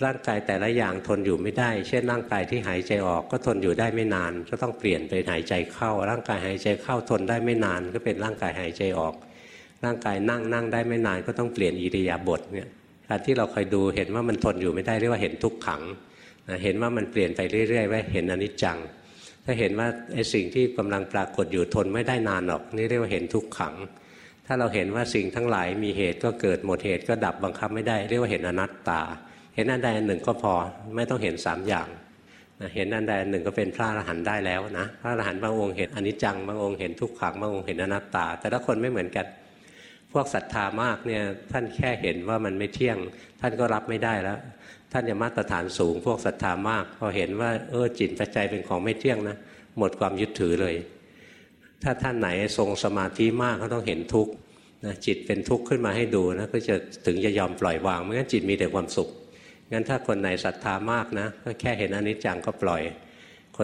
ร่างกายแต่ละอย่างทนอยู่ไม่ได้ เช่นร่างกายที่หายใจออกก็ทนอยู่ได้ไม่นาน ก็ต้องเปลี่ยนไปหายใจเข้า ร่างกายหายใจเข้าทนได้ไม่นาน ก็เป็นร่างกายหายใจออก ร่างกายนั่งนั่งได้ไม่นานก็ต้องเปลี่ยนอิริยาบถเนี่ย การที่เราคอยดูเห็นว่ามันทนอยู่ไม่ได้เรียกว่าเห็นทุกขังเห็นว่ามันเปลี่ยนไปเรื่อยๆว่าเห็นอนิจจัง ถ้าเห็นว่าไอ้สิ่งที่กำลังปรากฏอยู่ทนไม่ได้นานหรอกนี่เรียกว่าเห็นทุกขัง ถ้าเราเห็นว่าสิ่งทั้งหลายมีเหตุก็เกิดหมดเหตุก็ดับบังคับไม่ได้ เรียกว่าเห็นอนัตตา เห็นอันใดอันหนึ่งก็พอไม่ต้องเห็นสามอย่างเห็นอันใดอันหนึ่งก็เป็นพระอรหันต์ได้แล้วนะพระอรหันต์บางองค์เห็นอนิจจังบางองค์เห็นทุกขังบางองค์เห็นอนัตตา แต่ละคนไม่เหมือนกัน พวกศรัทธามากเนี่ยท่านแค่เห็นว่ามันไม่เที่ยง ท่านก็รับไม่ได้แล้ว ท่านจะมาตรฐานสูง พวกศรัทธามาก พอเห็นว่าเออจิตปัจจัยเป็นของไม่เที่ยงนะหมดความยึดถือเลย ถ้าท่านไหนทรงสมาธิมากก็ต้องเห็นทุกข์นะจิตเป็นทุกข์ขึ้นมาให้ดูนะก็จะถึงจะยอมปล่อยวางไม่งั้นจิตมีแต่ความสุขงั้นถ้าคนไหนศรัทธามากนะก็แค่เห็นอนิจจังก็ปล่อย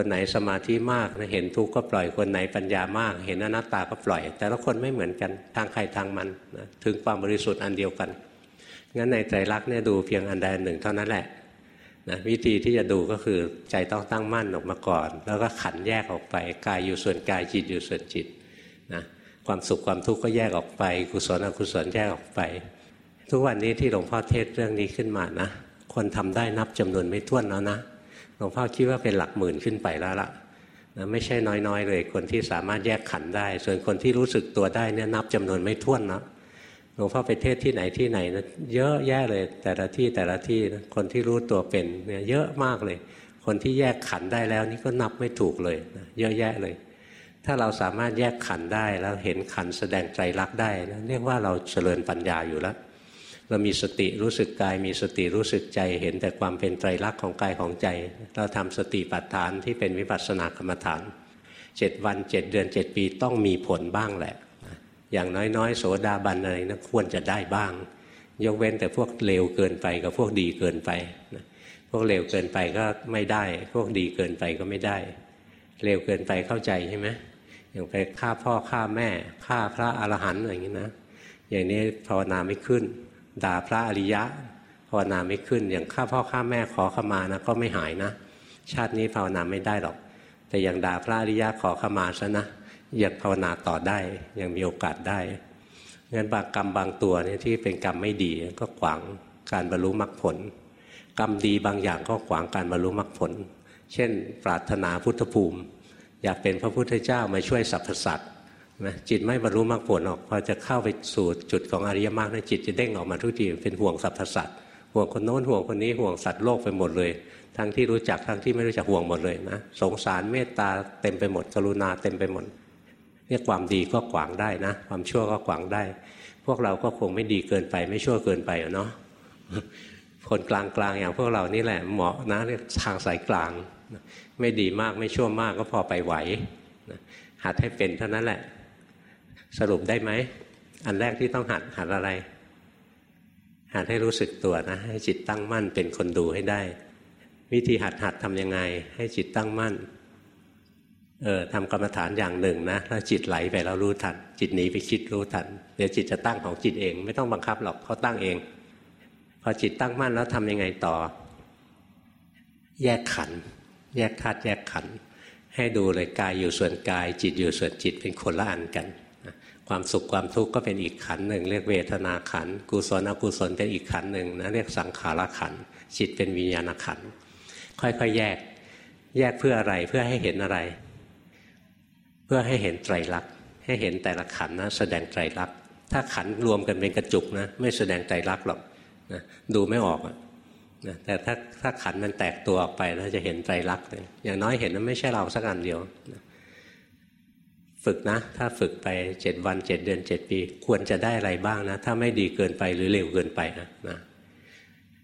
คนไหนสมาธิมากนะเห็นทุกข์ก็ปล่อยคนไหนปัญญามาก เห็นอนัตตาก็ปล่อย แต่ละคนไม่เหมือนกันทางใครทางมันนะถึงความบริสุทธิ์อันเดียวกันงั้นในใจรักเนี่ยดูเพียงอันใดอันหนึ่งเท่านั้นแหละนะวิธีที่จะดูก็คือใจต้องตั้งมั่นออกมาก่อน แล้วก็ขันแยกออกไปกายอยู่ส่วนกายจิตอยู่ส่วนจิตนะความสุขความทุกข์ก็แยกออกไป กุศลอกุศลแยกออกไป ทุกวันนี้ที่หลวงพ่อเทศเรื่องนี้ขึ้นมานะ คนทำได้นับจำนวนไม่ถ้วนแล้วนะ หลวงพ่อคิดว่าเป็นหลักหมื่นขึ้นไปแล้วล่ะนะไม่ใช่น้อยๆ เลยคนที่สามารถแยกขันได้ ส่วนคนที่รู้สึกตัวได้เนี่ยนับจำนวนไม่ถ้วนนะหลวงพ่อไปเทศที่ไหนที่ไหนนะเยอะแยะเลย แต่ละที่แต่ละที่นะคนที่รู้ตัวเป็นเนี่ยเยอะมากเลย คนที่แยกขันได้แล้วนี่ก็นับไม่ถูกเลยนะเยอะแยะเลย ถ้าเราสามารถแยกขันได้แล้วเห็นขันแสดงใจรักได้นะเรียกว่าเราเจริญปัญญาอยู่แล้ว เรามีสติรู้สึกกาย มีสติรู้สึกใจ เห็นแต่ความเป็นไตรลักษณ์ของกายของใจ เราทำสติปัฏฐานที่เป็นวิปัสสนากรรมฐานเจ็ดวันเจ็ดเดือนเจ็ดปีต้องมีผลบ้างแหละ อย่างน้อยๆ โสดาบันอะไรนะควรจะได้บ้าง ยกเว้นแต่พวกเลวเกินไปกับพวกดีเกินไปนะพวกเลวเกินไปก็ไม่ได้ พวกดีเกินไปก็ไม่ได้เลวเกินไปเข้าใจใช่ไหมอย่างไปฆ่าพ่อฆ่าแม่ฆ่าพระอรหันต์อะไรอย่างนี้นะอย่างนี้ภาวนาไม่ขึ้น ด่าพระอริยะภาวนาไม่ขึ้น อย่างฆ่าพ่อฆ่าแม่ขอขมานะก็ไม่หายนะ ชาตินี้ภาวนาไม่ได้หรอก แต่อย่างด่าพระอริยะขอขมาซะนะยังภาวนาต่อได้ยังมีโอกาสได้งั้นบางกรรมบางตัวเนี่ยที่เป็นกรรมไม่ดีก็ขวางการบรรลุมรรคผล กรรมดีบางอย่างก็ขวางการบรรลุมรรคผล เช่น ปรารถนาพุทธภูมิ อยากเป็นพระพุทธเจ้ามาช่วยสรรพสัตว์ นะจิตไม่บรรลุมรรคผลออกพอจะเข้าไปสู่จุดของอริยมรรคจิตจะเด้งออกมาทุกทีเป็นห่วงสรรพสัตว์ห่วงคนโน้นห่วงคนนี้ห่วงสัตว์โลกไปหมดเลย ทั้งที่รู้จักทั้งที่ไม่รู้จักห่วงหมดเลยนะสงสารเมตตาเต็มไปหมดกรุณาเต็มไปหมดเนี่ยความดีก็ขวางได้นะ ความชั่วก็ขวางได้ พวกเราก็คงไม่ดีเกินไป ไม่ชั่วเกินไปเนาะคนกลางๆอย่างพวกเรานี่แหละเหมาะนะทางสายกลาง ไม่ดีมากไม่ชั่วมากก็พอไปไหวหัดให้เป็นเท่านั้นแหละ สรุปได้ไหม อันแรกที่ต้องหัดหัดอะไร หัดให้รู้สึกตัวนะ ให้จิตตั้งมั่นเป็นคนดูให้ได้ วิธีหัดหัดทำยังไง ให้จิตตั้งมั่นเออทำกรรมฐานอย่างหนึ่งนะแล้วจิตไหลไปแล้วรู้ทัน จิตหนีไปคิดรู้ทัน เดี๋ยวจิตจะตั้งของจิตเอง ไม่ต้องบังคับหรอกเขาตั้งเอง พอจิตตั้งมั่นแล้วทำยังไงต่อ แยกขัน แยกธาตุแยกขัน ให้ดูเลยกายอยู่ส่วนกาย จิตอยู่ส่วนจิตเป็นคนละอันกัน ความสุขความทุกข์ก็เป็นอีกขันหนึ่งเรียกเวทนาขันกุศลอกุศลเป็นอีกขันหนึ่งนะเรียกสังขารขันจิตเป็นวิญญาณขันค่อยๆแยก แยกเพื่ออะไรเพื่อให้เห็นอะไร เพื่อให้เห็นไตรลักษณ์ให้เห็นแต่ละขันนะแสดงไตรลักษณ์ถ้าขันรวมกันเป็นกระจุกนะไม่แสดงไตรลักษณ์หรอกนะดูไม่ออกนะแต่ถ้าถ้าขันมันแตกตัวออกไปแล้วจะเห็นไตรลักษณ์เลยอย่างน้อยเห็นว่าไม่ใช่เราสักอันเดียวนะ ฝึกนะ ถ้าฝึกไปเจ็ดวันเจ็ดเดือนเจ็ดปี ควรจะได้อะไรบ้างนะ ถ้าไม่ดีเกินไปหรือเร็วเกินไปนะนะ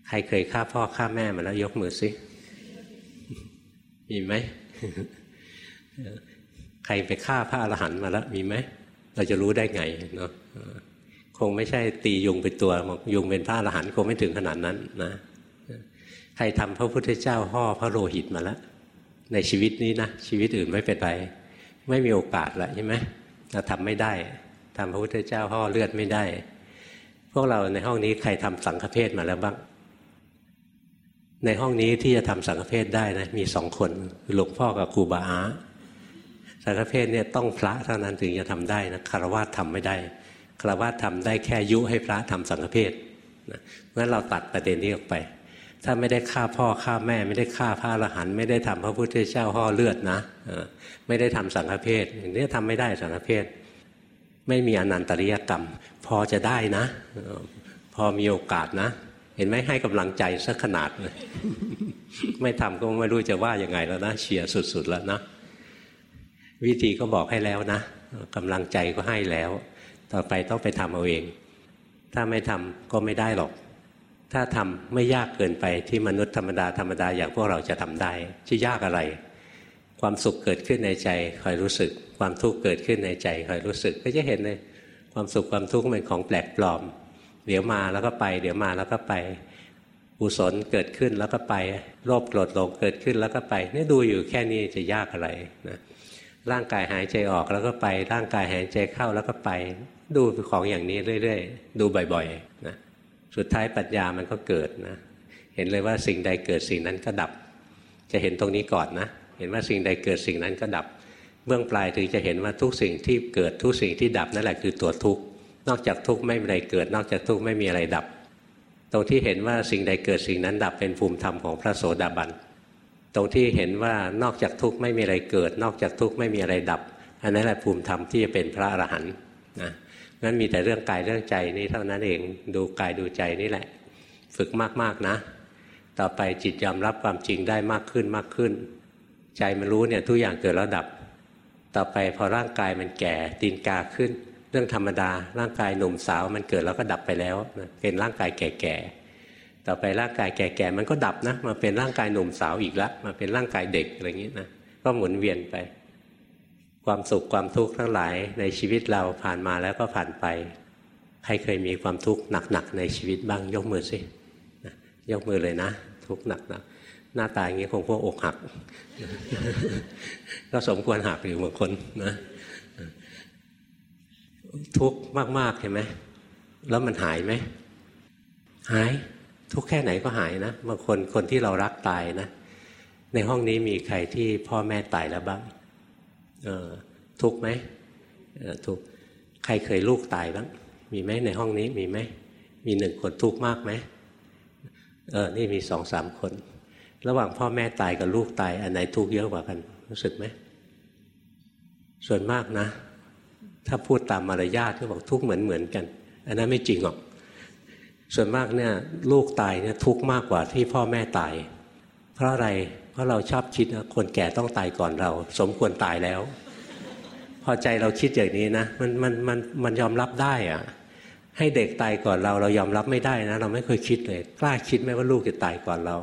ใครเคยฆ่าพ่อฆ่าแม่มาแล้วยกมือสิมีไหมใครไปฆ่าพระอรหันต์มาแล้วมีไหมเราจะรู้ได้ไงเนาะคงไม่ใช่ตียุงเป็นตัวยุงเป็นพระอรหันต์คงไม่ถึงขนาดนั้นนะใครทำพระพุทธเจ้าห่อพระโลหิตมาแล้วในชีวิตนี้นะชีวิตอื่นไม่เป็นไร ไม่มีโอกาสละใช่ไหมเราทำไม่ได้ทำพระพุทธเจ้าห่อเลือดไม่ได้ พวกเราในห้องนี้ใครทำสังฆเพศมาแล้วบ้าง ในห้องนี้ที่จะทำสังฆเพศได้นะมีสองคนหลวงพ่อกับครูบาอาสังฆเพศเนี่ยต้องพระเท่านั้นถึงจะทำได้นะคารวะทำไม่ได้คารวะทำได้แค่ยุให้พระทำสังฆเพศนะงั้นเราตัดประเด็นนี้ออกไป ถ้าไม่ได้ฆ่าพ่อฆ่าแม่ ไม่ได้ฆ่าพระอรหันต์ไม่ได้ทำพระพุทธเจ้าห่อเลือดนะไม่ได้ทำสังฆเพศอย่างนี้ทำไม่ได้สังฆเพศไม่มีอนันตริยกรรม พอจะได้นะ พอมีโอกาสนะ เห็นไหมให้กำลังใจสักขนาดเลยไม่ทำก็ไม่รู้จะว่ายังไงแล้วนะเชียร์สุด ๆ แล้วนะวิธีก็บอกให้แล้วนะกำลังใจก็ให้แล้ว ต่อไปต้องไปทำเอาเอง ถ้าไม่ทำก็ไม่ได้หรอก ถ้าทำไม่ยากเกินไปที่มนุษย์ธรรมดาธรรมดาอย่างพวกเราจะทำได้จะยากอะไร ความสุขเกิดขึ้นในใจคอยรู้สึก ความทุกข์เกิดขึ้นในใจคอยรู้สึกก็จะเห็นเลยความสุขความทุกข์เป็นของแปลกปลอม เดี๋ยวมาแล้วก็ไป เดี๋ยวมาแล้วก็ไปกุศลเกิดขึ้นแล้วก็ไปโลภโกรธหลงเกิดขึ้นแล้วก็ไปนี่ดูอยู่แค่นี้จะยากอะไรนะร่างกายหายใจออกแล้วก็ไป ร่างกายหายใจเข้าแล้วก็ไป ดูของอย่างนี้เรื่อย ๆ ดูบ่อยๆนะ สุดท้ายปัญญามันก็เกิดนะ เห็นเลยว่าสิ่งใดเกิดสิ่งนั้นก็ดับ จะเห็นตรงนี้ก่อนนะ เห็นว่าสิ่งใดเกิดสิ่งนั้นก็ดับ เบื้องปลายถึงจะเห็นว่าทุกสิ่งที่เกิดทุกสิ่งที่ดับนั่นแหละคือตัวทุกข์ นอกจากทุกข์ไม่มีอะไรเกิด นอกจากทุกข์ไม่มีอะไรดับ ตรงที่เห็นว่าสิ่งใดเกิดสิ่งนั้นดับเป็นภูมิธรรมของพระโสดาบัน ตรงที่เห็นว่านอกจากทุกข์ไม่มีอะไรเกิด นอกจากทุกข์ไม่มีอะไรดับ อันนั้นแหละภูมิธรรมที่จะเป็นพระอรหันต์นะ งั้นมีแต่เรื่องกายเรื่องใจนี้เท่านั้นเองดูกายดูใจนี่แหละ ฝึกมากๆนะ ต่อไปจิตยอมรับความจริงได้มากขึ้นมากขึ้น ใจมันรู้เนี่ยทุกอย่างเกิดแล้วดับ ต่อไปพอร่างกายมันแก่ตีนกาขึ้น เรื่องธรรมดา ร่างกายหนุ่มสาวมันเกิดแล้วก็ดับไปแล้วเป็นร่างกายแก่ๆต่อไปร่างกายแก่ๆมันก็ดับนะมาเป็นร่างกายหนุ่มสาวอีกละมาเป็นร่างกายเด็กอะไรอย่างนี้นะก็หมุนเวียนไป ความสุขความทุกข์ทั้งหลายในชีวิตเราผ่านมาแล้วก็ผ่านไป ใครเคยมีความทุกข์หนักๆในชีวิตบ้างยกมือสิยกมือเลยนะ ทุกข์หนักๆหน้าตาอย่างนี้คงพวกอกหัก ก็สมควรหักอยู่บางคนนะ ทุกข์มากๆเห็นไหมแล้วมันหายไหมหายทุกแค่ไหนก็หายนะบางคนคนที่เรารักตายนะ ในห้องนี้มีใครที่พ่อแม่ตายแล้วบ้าง ทุกไหมทุกใครเคยลูกตายบ้าง มีไหมในห้องนี้มีไหม มีหนึ่งคนทุกมากไหมเออนี่มีสองสามคน ระหว่างพ่อแม่ตายกับลูกตาย อันไหนทุกเยอะกว่ากัน รู้สึกไหม ส่วนมากนะ ถ้าพูดตามมารยาทก็บอกทุกเหมือนเหมือนกัน อันนั้นไม่จริงหรอก ส่วนมากเนี่ยลูกตายเนี่ยทุกมากกว่าที่พ่อแม่ตาย เพราะอะไร เพราะเราชอบคิดว่าคนแก่ต้องตายก่อนเรา สมควรตายแล้ว พอใจเราคิดอย่างนี้นะมันมันมันมันยอมรับได้อะให้เด็กตายก่อนเราเรายอมรับไม่ได้นะ เราไม่เคยคิดเลย กล้าคิดไหมว่าลูกจะตายก่อนเรา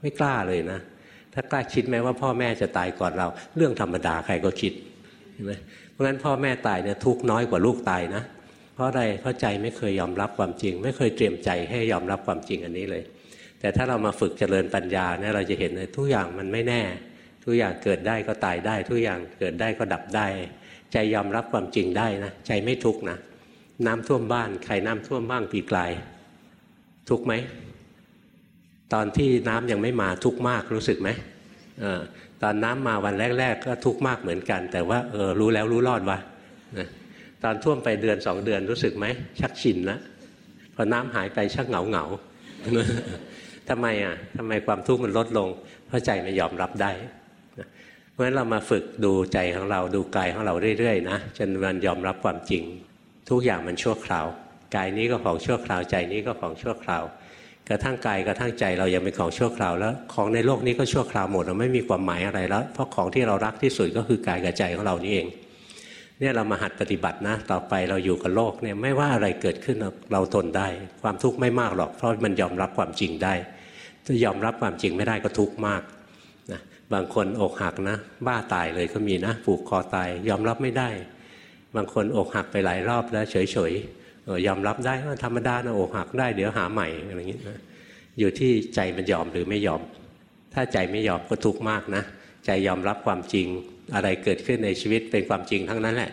ไม่กล้าเลยนะ ถ้ากล้าคิดไหมว่าพ่อแม่จะตายก่อนเรา เรื่องธรรมดาใครก็คิดใช่ไหมเพราะฉะนั้นพ่อแม่ตายเนี่ยทุกน้อยกว่าลูกตายนะเพราะอะไรเพราะใจไม่เคยยอมรับความจริง ไม่เคยเตรียมใจให้ยอมรับความจริงอันนี้เลย แต่ถ้าเรามาฝึกเจริญปัญญาเนี่ยเราจะเห็นเลยทุกอย่างมันไม่แน่ ทุกอย่างเกิดได้ก็ตายได้ ทุกอย่างเกิดได้ก็ดับได้ ใจยอมรับความจริงได้นะใจไม่ทุกข์นะน้ำท่วมบ้านใครน้ำท่วมบ้างปีกลายทุกไหมตอนที่น้ำยังไม่มาทุกมากรู้สึกไหมออตอนน้ำมาวันแรก ๆ ก็ทุกมากเหมือนกัน แต่ว่าเออรู้แล้วรู้รอดวะตอนท่วมไปเดือนสองเดือนรู้สึกไหมชักชินแล้วพอน้ำหายไปชักเหงาเหงา ทำไมอะทำไมความทุกข์มันลดลง เพราะใจมันยอมรับได้เพราะฉะนั้นเรามาฝึกดูใจของเราดูกายของเราเรื่อยๆนะจนมันยอมรับความจริง ทุกอย่างมันชั่วคราวกายนี้ก็ของชั่วคราวใจนี้ก็ของชั่วคราวกระทั่งกายกระทั่งใจเรายังเป็นของชั่วคราวแล้วของในโลกนี้ก็ชั่วคราวหมดเราไม่มีความหมายอะไรแล้ว เพราะของที่เรารักที่สุดก็คือกายกับใจของเรานี่เอง เนี่ยเรามาหัดปฏิบัตินะ ต่อไปเราอยู่กับโลกเนี่ยไม่ว่าอะไรเกิดขึ้นเราทนได้ ความทุกข์ไม่มากหรอกเพราะมันยอมรับความจริงได้ ถ้ายอมรับความจริงไม่ได้ก็ทุกข์มากนะบางคนอกหักนะ บ้าตายเลยก็มีนะผูกคอตายยอมรับไม่ได้ บางคนอกหักไปหลายรอบแล้วเฉยๆยอมรับได้ว่าธรรมดานะอกหักได้เดี๋ยวหาใหม่อะไรอย่างนี้นะอยู่ที่ใจมันยอมหรือไม่ยอม ถ้าใจไม่ยอมก็ทุกข์มากนะใจยอมรับความจริงอะไรเกิดขึ้นในชีวิตเป็นความจริงทั้งนั้นแหละ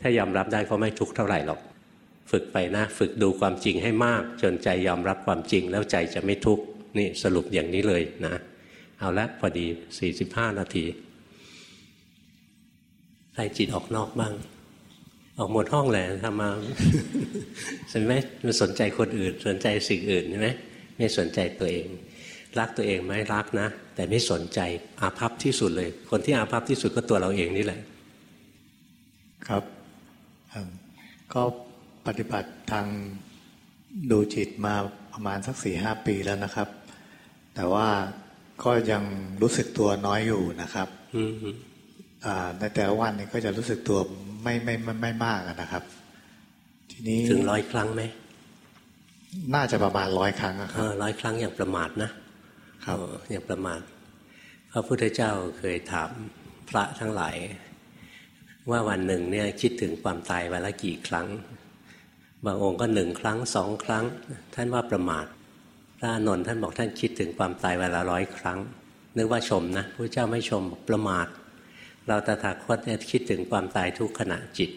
ถ้ายอมรับได้ก็ไม่ทุกข์เท่าไหร่หรอก ฝึกไปนะ ฝึกดูความจริงให้มาก จนใจยอมรับความจริงแล้วใจจะไม่ทุกข์ นี่สรุปอย่างนี้เลยนะ เอาละพอดี 45 นาทีใครจิตออกนอกบ้าง ออกหมดห้องแหละทำมาเห็นไหมมันสนใจคนอื่น สนใจสิ่งอื่นใช่ไหมไม่สนใจตัวเอง รักตัวเองไหมรักนะ แต่ไม่สนใจอาภัพที่สุดเลย คนที่อาภัพที่สุดก็ตัวเราเองนี่แหละ ครับก็ปฏิบัติทางดูจิตมาประมาณสักสี่ห้าปีแล้วนะครับ แต่ว่าก็ยังรู้สึกตัวน้อยอยู่นะครับในแต่ละวันนี้ก็จะรู้สึกตัวไม่ไม่ไม่ไม่มากนะครับ ทีนี้ถึงร้อยครั้งไหมน่าจะประมาณร้อยครั้งครับร้อยครั้งอย่างประมาทนะครับอย่างประมาทพระพุทธเจ้าเคยถามพระทั้งหลาย ว่าวันหนึ่งเนี่ยคิดถึงความตายวันละกี่ครั้ง บางองค์ก็หนึ่งครั้งสองครั้ง ท่านว่าประมาทพ ระนนท์ท่านบอกท่านคิดถึงความตายวันละร้อยครั้ง นึกว่าชมนะพระเจ้าไม่ชมประมาท เราตถาคตเนี่ยคิดถึงความตายทุกขณะจิต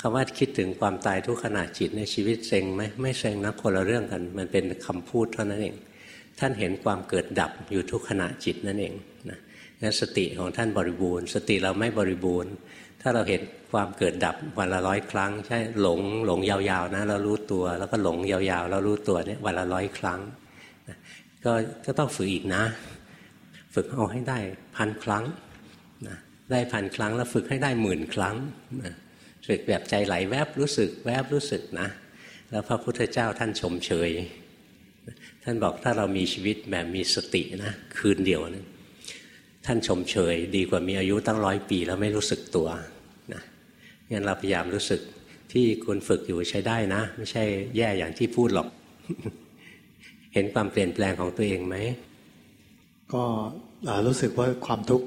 คำว่าคิดถึงความตายทุกขณะจิตในชีวิตเซ็งไหมไม่เซ็งนะคนละเรื่องกัน มันเป็นคำพูดเท่านั้นเอง ท่านเห็นความเกิดดับอยู่ทุกขณะจิตนั่นเองนะ งั้นสติของท่านบริบูรณ์ สติเราไม่บริบูรณ์ ถ้าเราเห็นความเกิดดับวันละร้อยครั้ง ใช่หลงหลงยาวๆนะเรารู้ตัว แล้วก็หลงยาวๆเรารู้ตัวเนี่ยวันละร้อยครั้งก็ก็ต้องฝึกอีกนะ ฝึกเอาให้ได้พันครั้งนะได้พันครั้งแล้วฝึกให้ได้หมื่นครั้งฝึกแบบใจไหลแวบรู้สึกแวบรู้สึกนะ แล้วพระพุทธเจ้าท่านชมเชย ท่านบอกถ้าเรามีชีวิตแบบมีสตินะ คืนเดียวนะ ท่านชมเชย ดีกว่ามีอายุตั้งร้อยปีแล้วไม่รู้สึกตัวนะงั้นเราพยายามรู้สึกที่คุณฝึกอยู่ใช้ได้นะ ไม่ใช่แย่อย่างที่พูดหรอก เห็นความเปลี่ยนแปลงของตัวเองไหม ก็รู้สึกว่าความทุกข์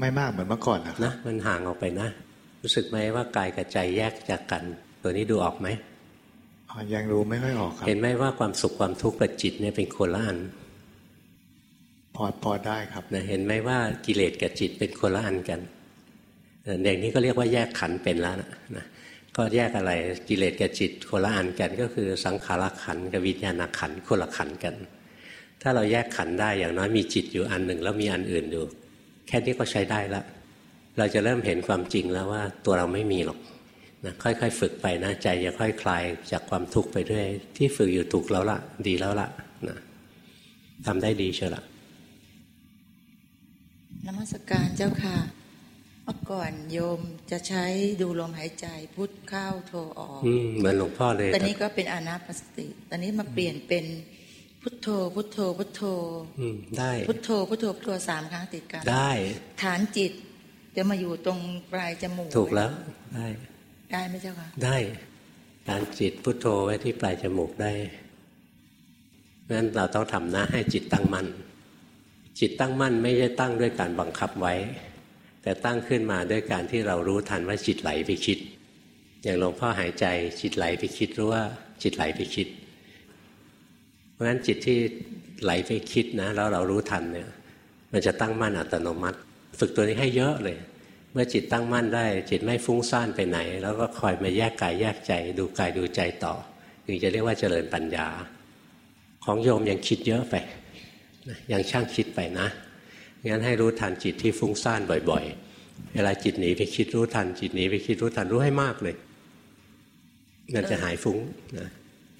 ไม่มากเหมือนเมื่อก่อนนะนะมันห่างออกไปนะ รู้สึกไหมว่ากายกับใจแยกจากกัน ตัวนี้ดูออกไหมยังรู้ไม่ค่อยออกครับ เห็นไหมว่าความสุขความทุกข์กับจิตเนี่ยเป็นคนละอัน พอพอได้ครับนะเห็นไหมว่ากิเลสกับจิตเป็นคนละอันกันอย่างนี้ก็เรียกว่าแยกขันเป็นแล้วนะก็แยกอะไรกิเลสกับจิตคนละอันกัน ก็คือสังขารขันกับวิญญาณขันคนละขันกัน ถ้าเราแยกขันได้อย่างน้อยมีจิตอยู่อันหนึ่งแล้วมีอันอื่นอยู่ แค่นี้ก็ใช้ได้ละ เราจะเริ่มเห็นความจริงแล้วว่าตัวเราไม่มีหรอกนะค่อยๆ ฝึกไปนะใจจะค่อยคลายจากความทุกข์ไปด้วยที่ฝึกอยู่ถูกแล้วละดีแล้วละนะทำได้ดีเชียวละ นมัสการเจ้าค่ะ เมื่อก่อนโยมจะใช้ดูลมหายใจพุทเข้าโทออกเหมือนหลวงพ่อเลยตอนนี้ก็เป็นอนาปสติ ตอนนี้มาเปลี่ยนเป็นพุทโธ พุทโธ พุทโธได้ พุทโธ พุทโธ พุทโธสามครั้งติดกัน ได้ ฐานจิตจะมาอยู่ตรงปลายจมูก ถูกแล้ว ได้ ได้ไหมเจ้าค่ะ ได้ ฐานจิตพุทโธไว้ที่ปลายจมูกได้นั้นเราต้องทำนะให้จิตตั้งมั่น จิตตั้งมั่นไม่ใช่ตั้งด้วยการบังคับไว้ แต่ตั้งขึ้นมาด้วยการที่เรารู้ทันว่าจิตไหลไปคิด อย่างหลวงพ่อหายใจจิตไหลไปคิดรู้ว่าจิตไหลไปคิด เพราะฉะนั้นจิตที่ไหลไปคิดนะแล้วเรารู้ทันเนี่ยมันจะตั้งมั่นอัตโนมัติ ฝึกตัวนี้ให้เยอะเลย เมื่อจิตตั้งมั่นได้ จิตไม่ฟุ้งซ่านไปไหน แล้วก็คอยมาแยกกายแยกใจ ดูกายดูใจต่อถึงจะเรียกว่าเจริญปัญญา ของโยมยังคิดเยอะไป ยังช่างคิดไปนะงั้นให้รู้ทันจิตที่ฟุ้งซ่านบ่อย ๆ เวลาจิตหนีไปคิดรู้ทัน จิตหนีไปคิดรู้ทันรู้ให้มากเลย มันจะหายฟุ้งนะ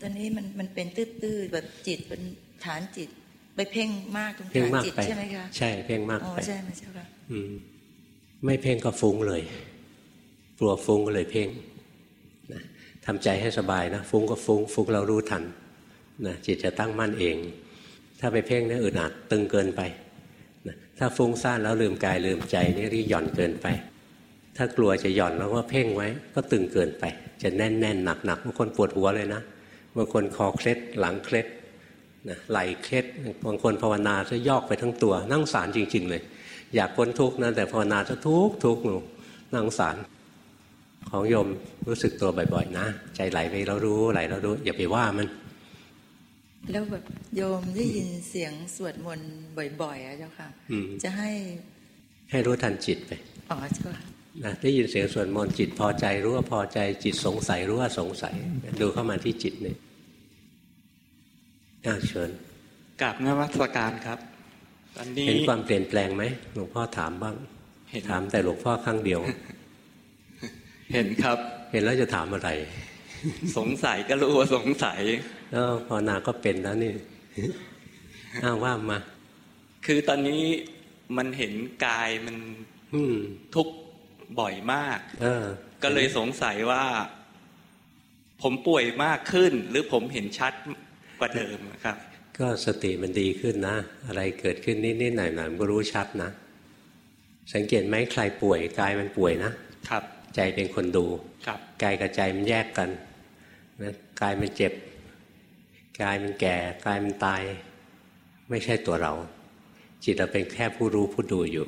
ตอนนี้มันมันเป็นตื้อๆแบบจิตเป็นฐานจิต ไปเพ่งมากตรงฐานจิตใช่ไหมคะใช่เพ่งมากไปใช่ไหมเจ้าค่ะไม่เพ่งก็ฟุ้งเลยกลัวฟุ้งก็เลยเพ่งนะทำใจให้สบายนะฟุ้งก็ฟุ้งฟุ้งเรารู้ทันนะจิตจะตั้งมั่นเอง ถ้าไปเพ่งนี่อึดอัดตึงเกินไปถ้าฟุ้งซ่านแล้วลืมกายลืมใจนี่รีหย่อนเกินไป ถ้ากลัวจะหย่อนแล้วก็เพ่งไว้ก็ตึงเกินไป จะแน่นแน่นหนักหนักบางคนปวดหัวเลยนะบางคนคอเคล็ดหลังเคล็ดนะไหลเคล็ดบางคนภาวนาจะยอกไปทั้งตัวนั่งสารจริง ๆ เลย อยากพ้นทุกข์นะแต่ภาวนาจะทุกข์ทุกข์หนูนั่งสารของโยมรู้สึกตัวบ่อย ๆ นะ ใจไหลไปเรารู้ไหลเรารู้ อย่าไปว่ามัน แล้วแบบโยมได้ยินเสียงสวดมนต์บ่อยๆอะเจ้าค่ะอืมจะให้ ให้รู้ทันจิตไปอ๋อเจ้าค่ะนะได้ยินเสียงสวดมนต์จิตพอใจรู้ว่าพอใจจิตสงสัยรู้ว่าสงสัย ดูเข้ามาที่จิตนี่อ้าวเชิญกราบนมัสการครับตอนนี้เห็นความเปลี่ยนแปลงไหมหลวงพ่อถามบ้างเห็นถามแต่หลวงพ่อข้างเดียว เห็นครับ เห็นแล้วจะถามอะไร สงสัยก็รู้ว่าสงสัยแล้วภาวนาก็เป็นแล้วนี่อ้าวว่ามา คือตอนนี้มันเห็นกายมันอืมทุกข์บ่อยมากเออก็เลยสงสัยว่า ผมป่วยมากขึ้น หรือผมเห็นชัดกว่าเดิมครับ ก็สติมันดีขึ้นนะ อะไรเกิดขึ้นนิดๆหน่อยๆมันก็รู้ชัดนะ สังเกตไหมใครป่วยกายมันป่วยนะครับ ใจเป็นคนดูครับกายกับใจมันแยกกันนะกายมันเจ็บ กายมันแก่กายมันตาย ไม่ใช่ตัวเรา จิตเราเป็นแค่ผู้รู้ผู้ดูอยู่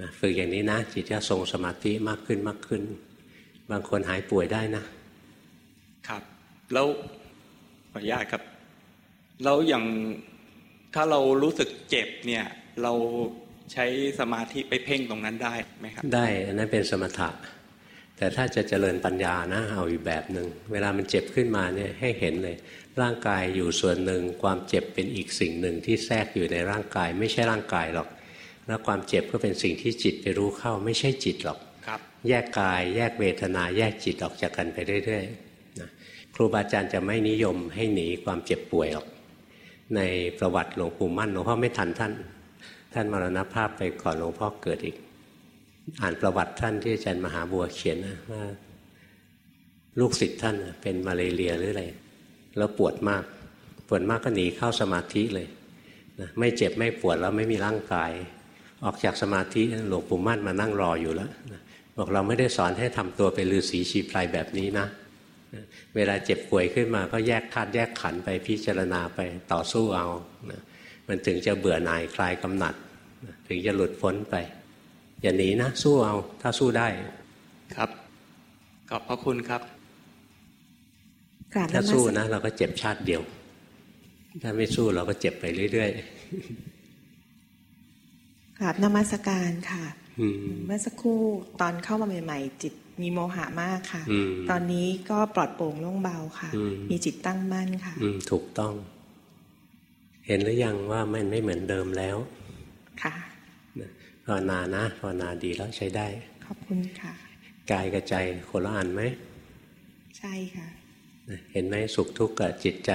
นะฝึกอย่างนี้นะ จิตจะทรงสมาธิมากขึ้นมากขึ้น บางคนหายป่วยได้นะ ครับ แล้วขออนุญาตครับ แล้วอย่างถ้าเรารู้สึกเจ็บเนี่ย เราใช้สมาธิไปเพ่งตรงนั้นได้ไหมครับ ได้อันนั้นเป็นสมถะ แต่ถ้าจะเจริญปัญญานะเอาอีกแบบหนึ่งเวลามันเจ็บขึ้นมาเนี่ยให้เห็นเลย ร่างกายอยู่ส่วนหนึ่ง ความเจ็บเป็นอีกสิ่งหนึ่งที่แทรกอยู่ในร่างกาย ไม่ใช่ร่างกายหรอก แล้วความเจ็บก็เป็นสิ่งที่จิตไปรู้เข้า ไม่ใช่จิตหรอกครับแยกกายแยกเวทนาแยกจิตออกจากกันไปเรื่อยๆนะครูบาอาจารย์จะไม่นิยมให้หนีความเจ็บป่วยหรอก ในประวัติหลวงปู่มั่นหลวงพ่อไม่ทันท่าน ท่านมรณภาพไปก่อนหลวงพ่อเกิดอีก อ่านประวัติท่านที่อาจารย์มหาบัวเขียนนะว่าลูกศิษย์ท่านน่ะเป็นมาเลเรียหรืออะไร แล้วปวดมาก ปวดมากก็หนีเข้าสมาธิเลยนะไม่เจ็บไม่ปวดแล้วไม่มีร่างกาย ออกจากสมาธิหลวงปู่มั่นมานั่งรออยู่แล้วนะบอกเราไม่ได้สอนให้ทำตัวเป็นฤาษีชีพลายแบบนี้นะ เวลาเจ็บป่วยขึ้นมาก็แยกธาตุแยกขันไปพิจารณาไปต่อสู้เอานะมันถึงจะเบื่อหน่ายคลายกำหนัดนะถึงจะหลุดพ้นไป อย่าหนีนะ สู้เอาถ้าสู้ได้ครับขอบพระคุณครับ ถ้ามัสู้สนะเราก็เจ็บชาติเดียว ถ้าไม่สู้เราก็เจ็บไปเรื่อยกราบนมัสการค่ะๆอืมเมื่อสักครู่ตอนเข้ามาใหม่ ๆ จิตมีโมหะมากค่ะอืมตอนนี้ก็ปลอดโปร่งโล่งเบาค่ะอืมมีจิตตั้งมั่นค่ะอืมถูกต้อง เห็นหรือยังว่ามันไม่เหมือนเดิมแล้ว ค่ะนะภาวนานะภาวนาดีแล้วใช้ได้ ขอบคุณค่ะ กายกับใจคนละอันไหม ใช่ค่ะนะ เห็นไหมสุขทุกข์กับจิตใจ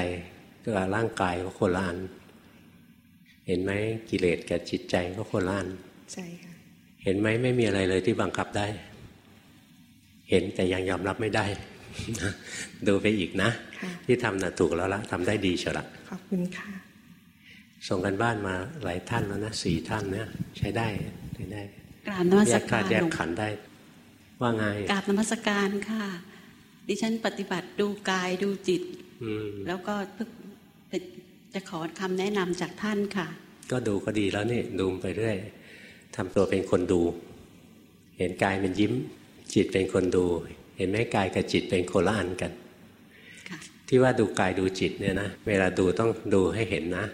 กับร่างกายก็คนละอัน เห็นไหมกิเลสกับจิตใจก็คนละอันใช่ค่ะเห็นไหมไม่มีอะไรเลยที่บังคับได้ เห็นแต่ยังยอมรับไม่ได้ดูไปอีกนะค่ะที่ทำน่ะถูกแล้วละทำได้ดีเชียวละ ขอบคุณค่ะ ส่งกันบ้านมาหลายท่านแล้วนะสี่ท่านเนี่ยใช้ได้ใช้ได้กราบนมัแยสกกาธารตุแยกหลวงขันธ์ได้ ว่าไงกราบนมัสการค่ะ ดิฉันปฏิบัติดูกายดูจิตอืมแล้วก็เพิ่งจะขอคำแนะนำจากท่านค่ะ ก็ดูก็ดีแล้วนี่ดูไปเรื่อยทำตัวเป็นคนดู เห็นกายมันยิ้ม จิตเป็นคนดู เห็นไหมกายกับจิตเป็นคนละอันกันค่ะที่ว่าดูกายดูจิตเนี่ยนะเวลาดูต้องดูให้เห็นนะ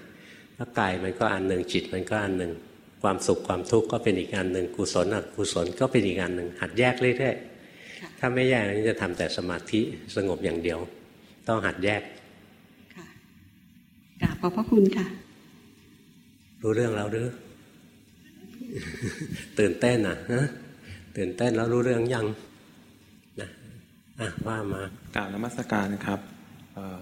ว่ากายมันก็อันหนึ่งจิตมันก็อันหนึ่งความสุขความทุกข์ก็เป็นอีกอันหนึ่งกุศลอกุศลก็เป็นอีกอันหนึ่งหัดแยกเรื่อยค่ะๆ ถ้าไม่แยกนี่จะทำแต่สมาธิสงบอย่างเดียว ต้องหัดแยกค่ะกราบขอบพระคุณค่ะ รู้เรื่องแล้วหรือ ตื่นเต้นอะฮะตื่นเต้นแล้วรู้เรื่องยังนะอะว่ามากราบนมัสการครับเออ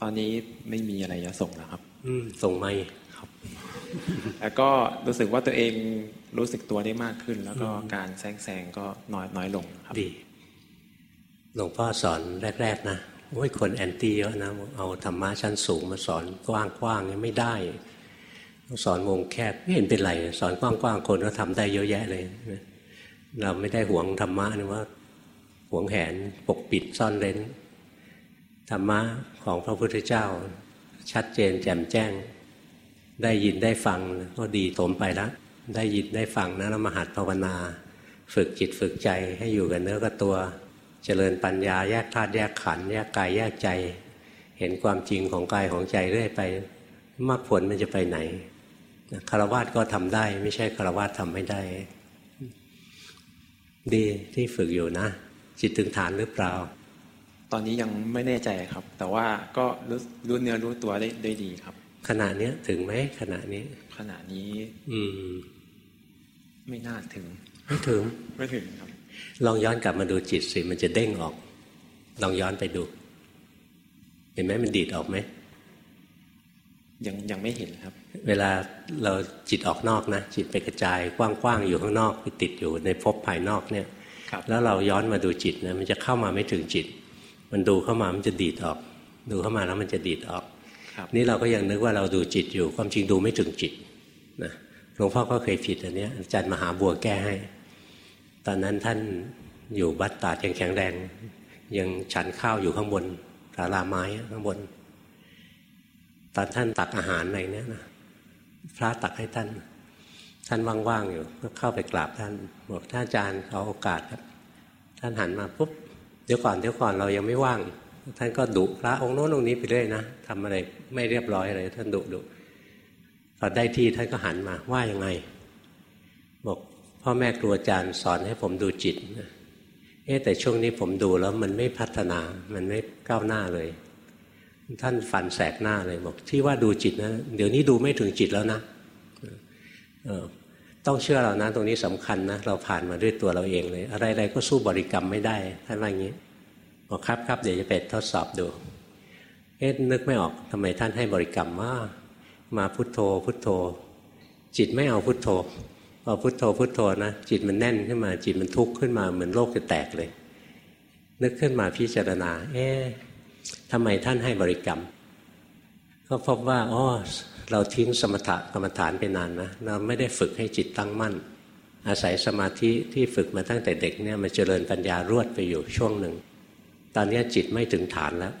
ตอนนี้ไม่มีอะไรจะส่งแล้วครับ อืมส่งไม่ครับ แล้วก็รู้สึกว่าตัวเองรู้สึกตัวได้มากขึ้น แล้วก็การแซงแซงก็น้อยน้อยลงครับดี หลวงพ่อสอนแรก ๆ นะโอ้ยคนแอนตี้เยอะนะ เอาธรรมะชั้นสูงมาสอนกว้างๆนี่ไม่ได้ ต้องสอนวงแคบไม่เห็นเป็นไร สอนกว้างๆคนก็ทำได้เยอะแยะเลย เราไม่ได้หวงธรรมะนี่ว่าหวงแหนปกปิดซ่อนเร้น ธรรมะของพระพุทธเจ้า ชัดเจนแจ่มแจ้ง ได้ยินได้ฟังก็ดีถมไปแล้วได้ยินได้ฟังนะแล้วมาหัดภาวนา ฝึกจิตฝึกใจให้อยู่กับเนื้อกับตัว เจริญปัญญาแยกธาตุแยกขันธ์แยกกายแยกใจ เห็นความจริงของกายของใจเรื่อยไปมรรคผลมันจะไปไหนคารวะก็ทำได้ ไม่ใช่คารวะทำไม่ได้ ดีที่ฝึกอยู่นะ จิตถึงฐานหรือเปล่า ตอนนี้ยังไม่แน่ใจครับ แต่ว่าก็รู้รู้เนื้อรู้ตัวได้ได้ดีครับ ขณะเนี้ยถึงไหมขณะนี้ ขณะนี้ อืม ไม่น่าถึง ไม่ถึงไม่ถึงครับ ลองย้อนกลับมาดูจิตสิมันจะเด้งออก ลองย้อนไปดู เห็นไหมมันดีดออกไหมยังยังไม่เห็นครับ เวลาเราจิตออกนอกนะ จิตไปกระจายกว้างๆอยู่ข้างนอกไปติดอยู่ในภพภายนอกเนี่ยครับแล้วเราย้อนมาดูจิตนะมันจะเข้ามาไม่ถึงจิต มันดูเข้ามามันจะดีดออก ดูเข้ามาแล้วมันจะดีดออกครับนี่เราก็ยังนึกว่าเราดูจิตอยู่ความจริงดูไม่ถึงจิตนะหลวงพ่อก็เคยผิดอันเนี้ยอาจารย์มหาบัวแก้ให้ ตอนนั้นท่านอยู่บัดตาดยังแข็งแรง ยังฉันข้าวอยู่ข้างบนศาลาไม้ข้างบน ตอนท่านตักอาหารอะไรเนี้ยนะพระตักให้ท่าน ท่านว่างๆอยู่ก็เข้าไปกราบท่านบอกท่านอาจารย์ขอโอกาสครับ ท่านหันมาปุ๊บเดี๋ยวก่อนเดี๋ยวก่อนเรายังไม่ว่าง ท่านก็ดุพระองค์โน้นองค์นี้ไปเรื่อยนะทำอะไรไม่เรียบร้อยเลยท่านดุดุพอได้ที่ท่านก็หันมาว่ายังไง พ่อแม่ครูอาจารย์สอนให้ผมดูจิตนะเอ๊ะแต่ช่วงนี้ผมดูแล้วมันไม่พัฒนา มันไม่ก้าวหน้าเลย ท่านฟันแสกหน้าเลยบอกที่ว่าดูจิตนะ เดี๋ยวนี้ดูไม่ถึงจิตแล้วนะเออต้องเชื่อเรานะ ตรงนี้สำคัญนะ เราผ่านมาด้วยตัวเราเองเลย อะไรๆก็สู้บริกรรมไม่ได้ท่านว่าอย่างนี้บอกครับครับเดี๋ยวจะไปทดสอบดูเอ๊ะนึกไม่ออกทำไมท่านให้บริกรรมว่า มาพุทโธ พุทโธ จิตไม่เอาพุทโธ พอพุทโธพุทโธนะจิตมันแน่นขึ้นมา จิตมันทุกข์ขึ้นมาเหมือนโลกจะแตกเลย นึกขึ้นมาพิจารณา เอ๊ะทำไมท่านให้บริกรรม ก็พบว่าอ๋อเราทิ้งสมถะกรรมฐานไปนานนะเราไม่ได้ฝึกให้จิตตั้งมั่น อาศัยสมาธิที่ฝึกมาตั้งแต่เด็กเนี่ยมันเจริญปัญญารวดไปอยู่ช่วงหนึ่ง ตอนนี้จิตไม่ถึงฐานแล้ว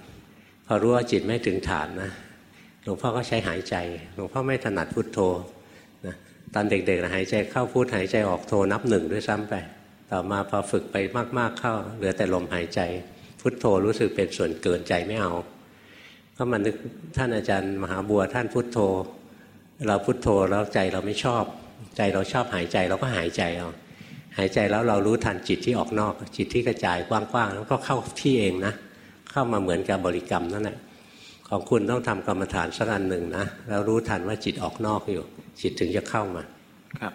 พอรู้ว่าจิตไม่ถึงฐานนะหลวงพ่อก็ใช้หายใจ หลวงพ่อไม่ถนัดพุทโธ ตอนเด็กๆหายใจเข้าพุทหายใจออกโทนับหนึ่งด้วยซ้ำไป ต่อมาพอฝึกไปมากๆเข้า เหลือแต่ลมหายใจ พุทโธรู้สึกเป็นส่วนเกินใจไม่เอา ก็มานึกท่านอาจารย์มหาบัวท่านพุทโธ เราพุทโธแล้วใจเราไม่ชอบ ใจเราชอบหายใจเราก็หายใจเอาหายใจแล้วเรารู้ทันจิตที่ออกนอก จิตที่กระจายกว้างๆแล้วก็เข้าที่เองนะ เข้ามาเหมือนกับบริกรรมนั่นแหละของคุณต้องทำกรรมฐานสักอันหนึ่งนะแล้วรู้ทันว่าจิตออกนอกอยู่ จิตถึงจะเข้ามา ครับ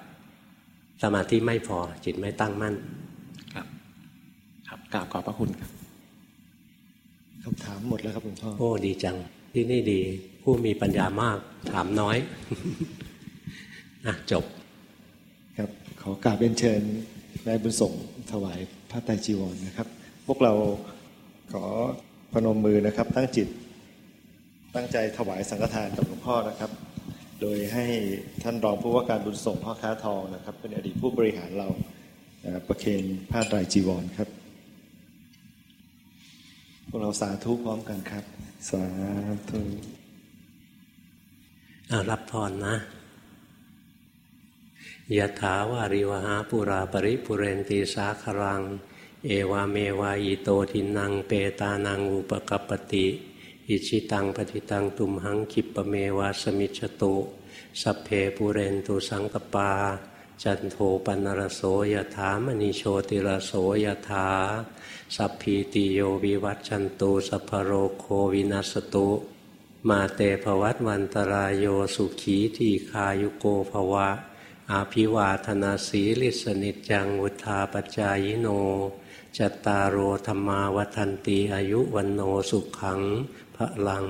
สมาธิไม่พอ จิตไม่ตั้งมั่น ครับ ครับกราบขอบพระคุณครับคำถามหมดแล้วครับหลวงพ่อโอ้ดีจัง ที่นี่ดี ผู้มีปัญญามากถามน้อยอะจบ ครับขอกราบเรียนเชิญนายบุญส่งถวายพระไตรจีวรนะครับ พวกเราขอพนมมือนะครับ ตั้งจิตตั้งใจถวายสังฆทานกับหลวงพ่อนะครับ โดยให้ท่านรองผู้ว่าการบุญส่งพ่อค้าทองนะครับ เป็นอดีตผู้บริหารเราประเคนผ้าไตรจีวรครับพวกเราสาธุพร้อมกันครับ สาธุอารับพรนะยะถาวาริวหาปุราปริปุเรนตีสาครัง เอวาเมวายโตทินังเปตานังอุปกปปติ อิชิตังปฏิตังตุมหังคิปะเมวาสมิจตุ สัพเพปุเรนตุสังกปา จันโทปนรโสยถามณีโชติรโสยถา สัพพีติโยวิวัตชันตุสัพโรโควินัสตุ มาเตภวัตวันตรายโยสุขีทีคายุโกภวะ อาภิวาธนาสีลิสนิจจังวุธาปจายโนจตารโอธรรมาวันตีอายุวันโนสุขัง พลัง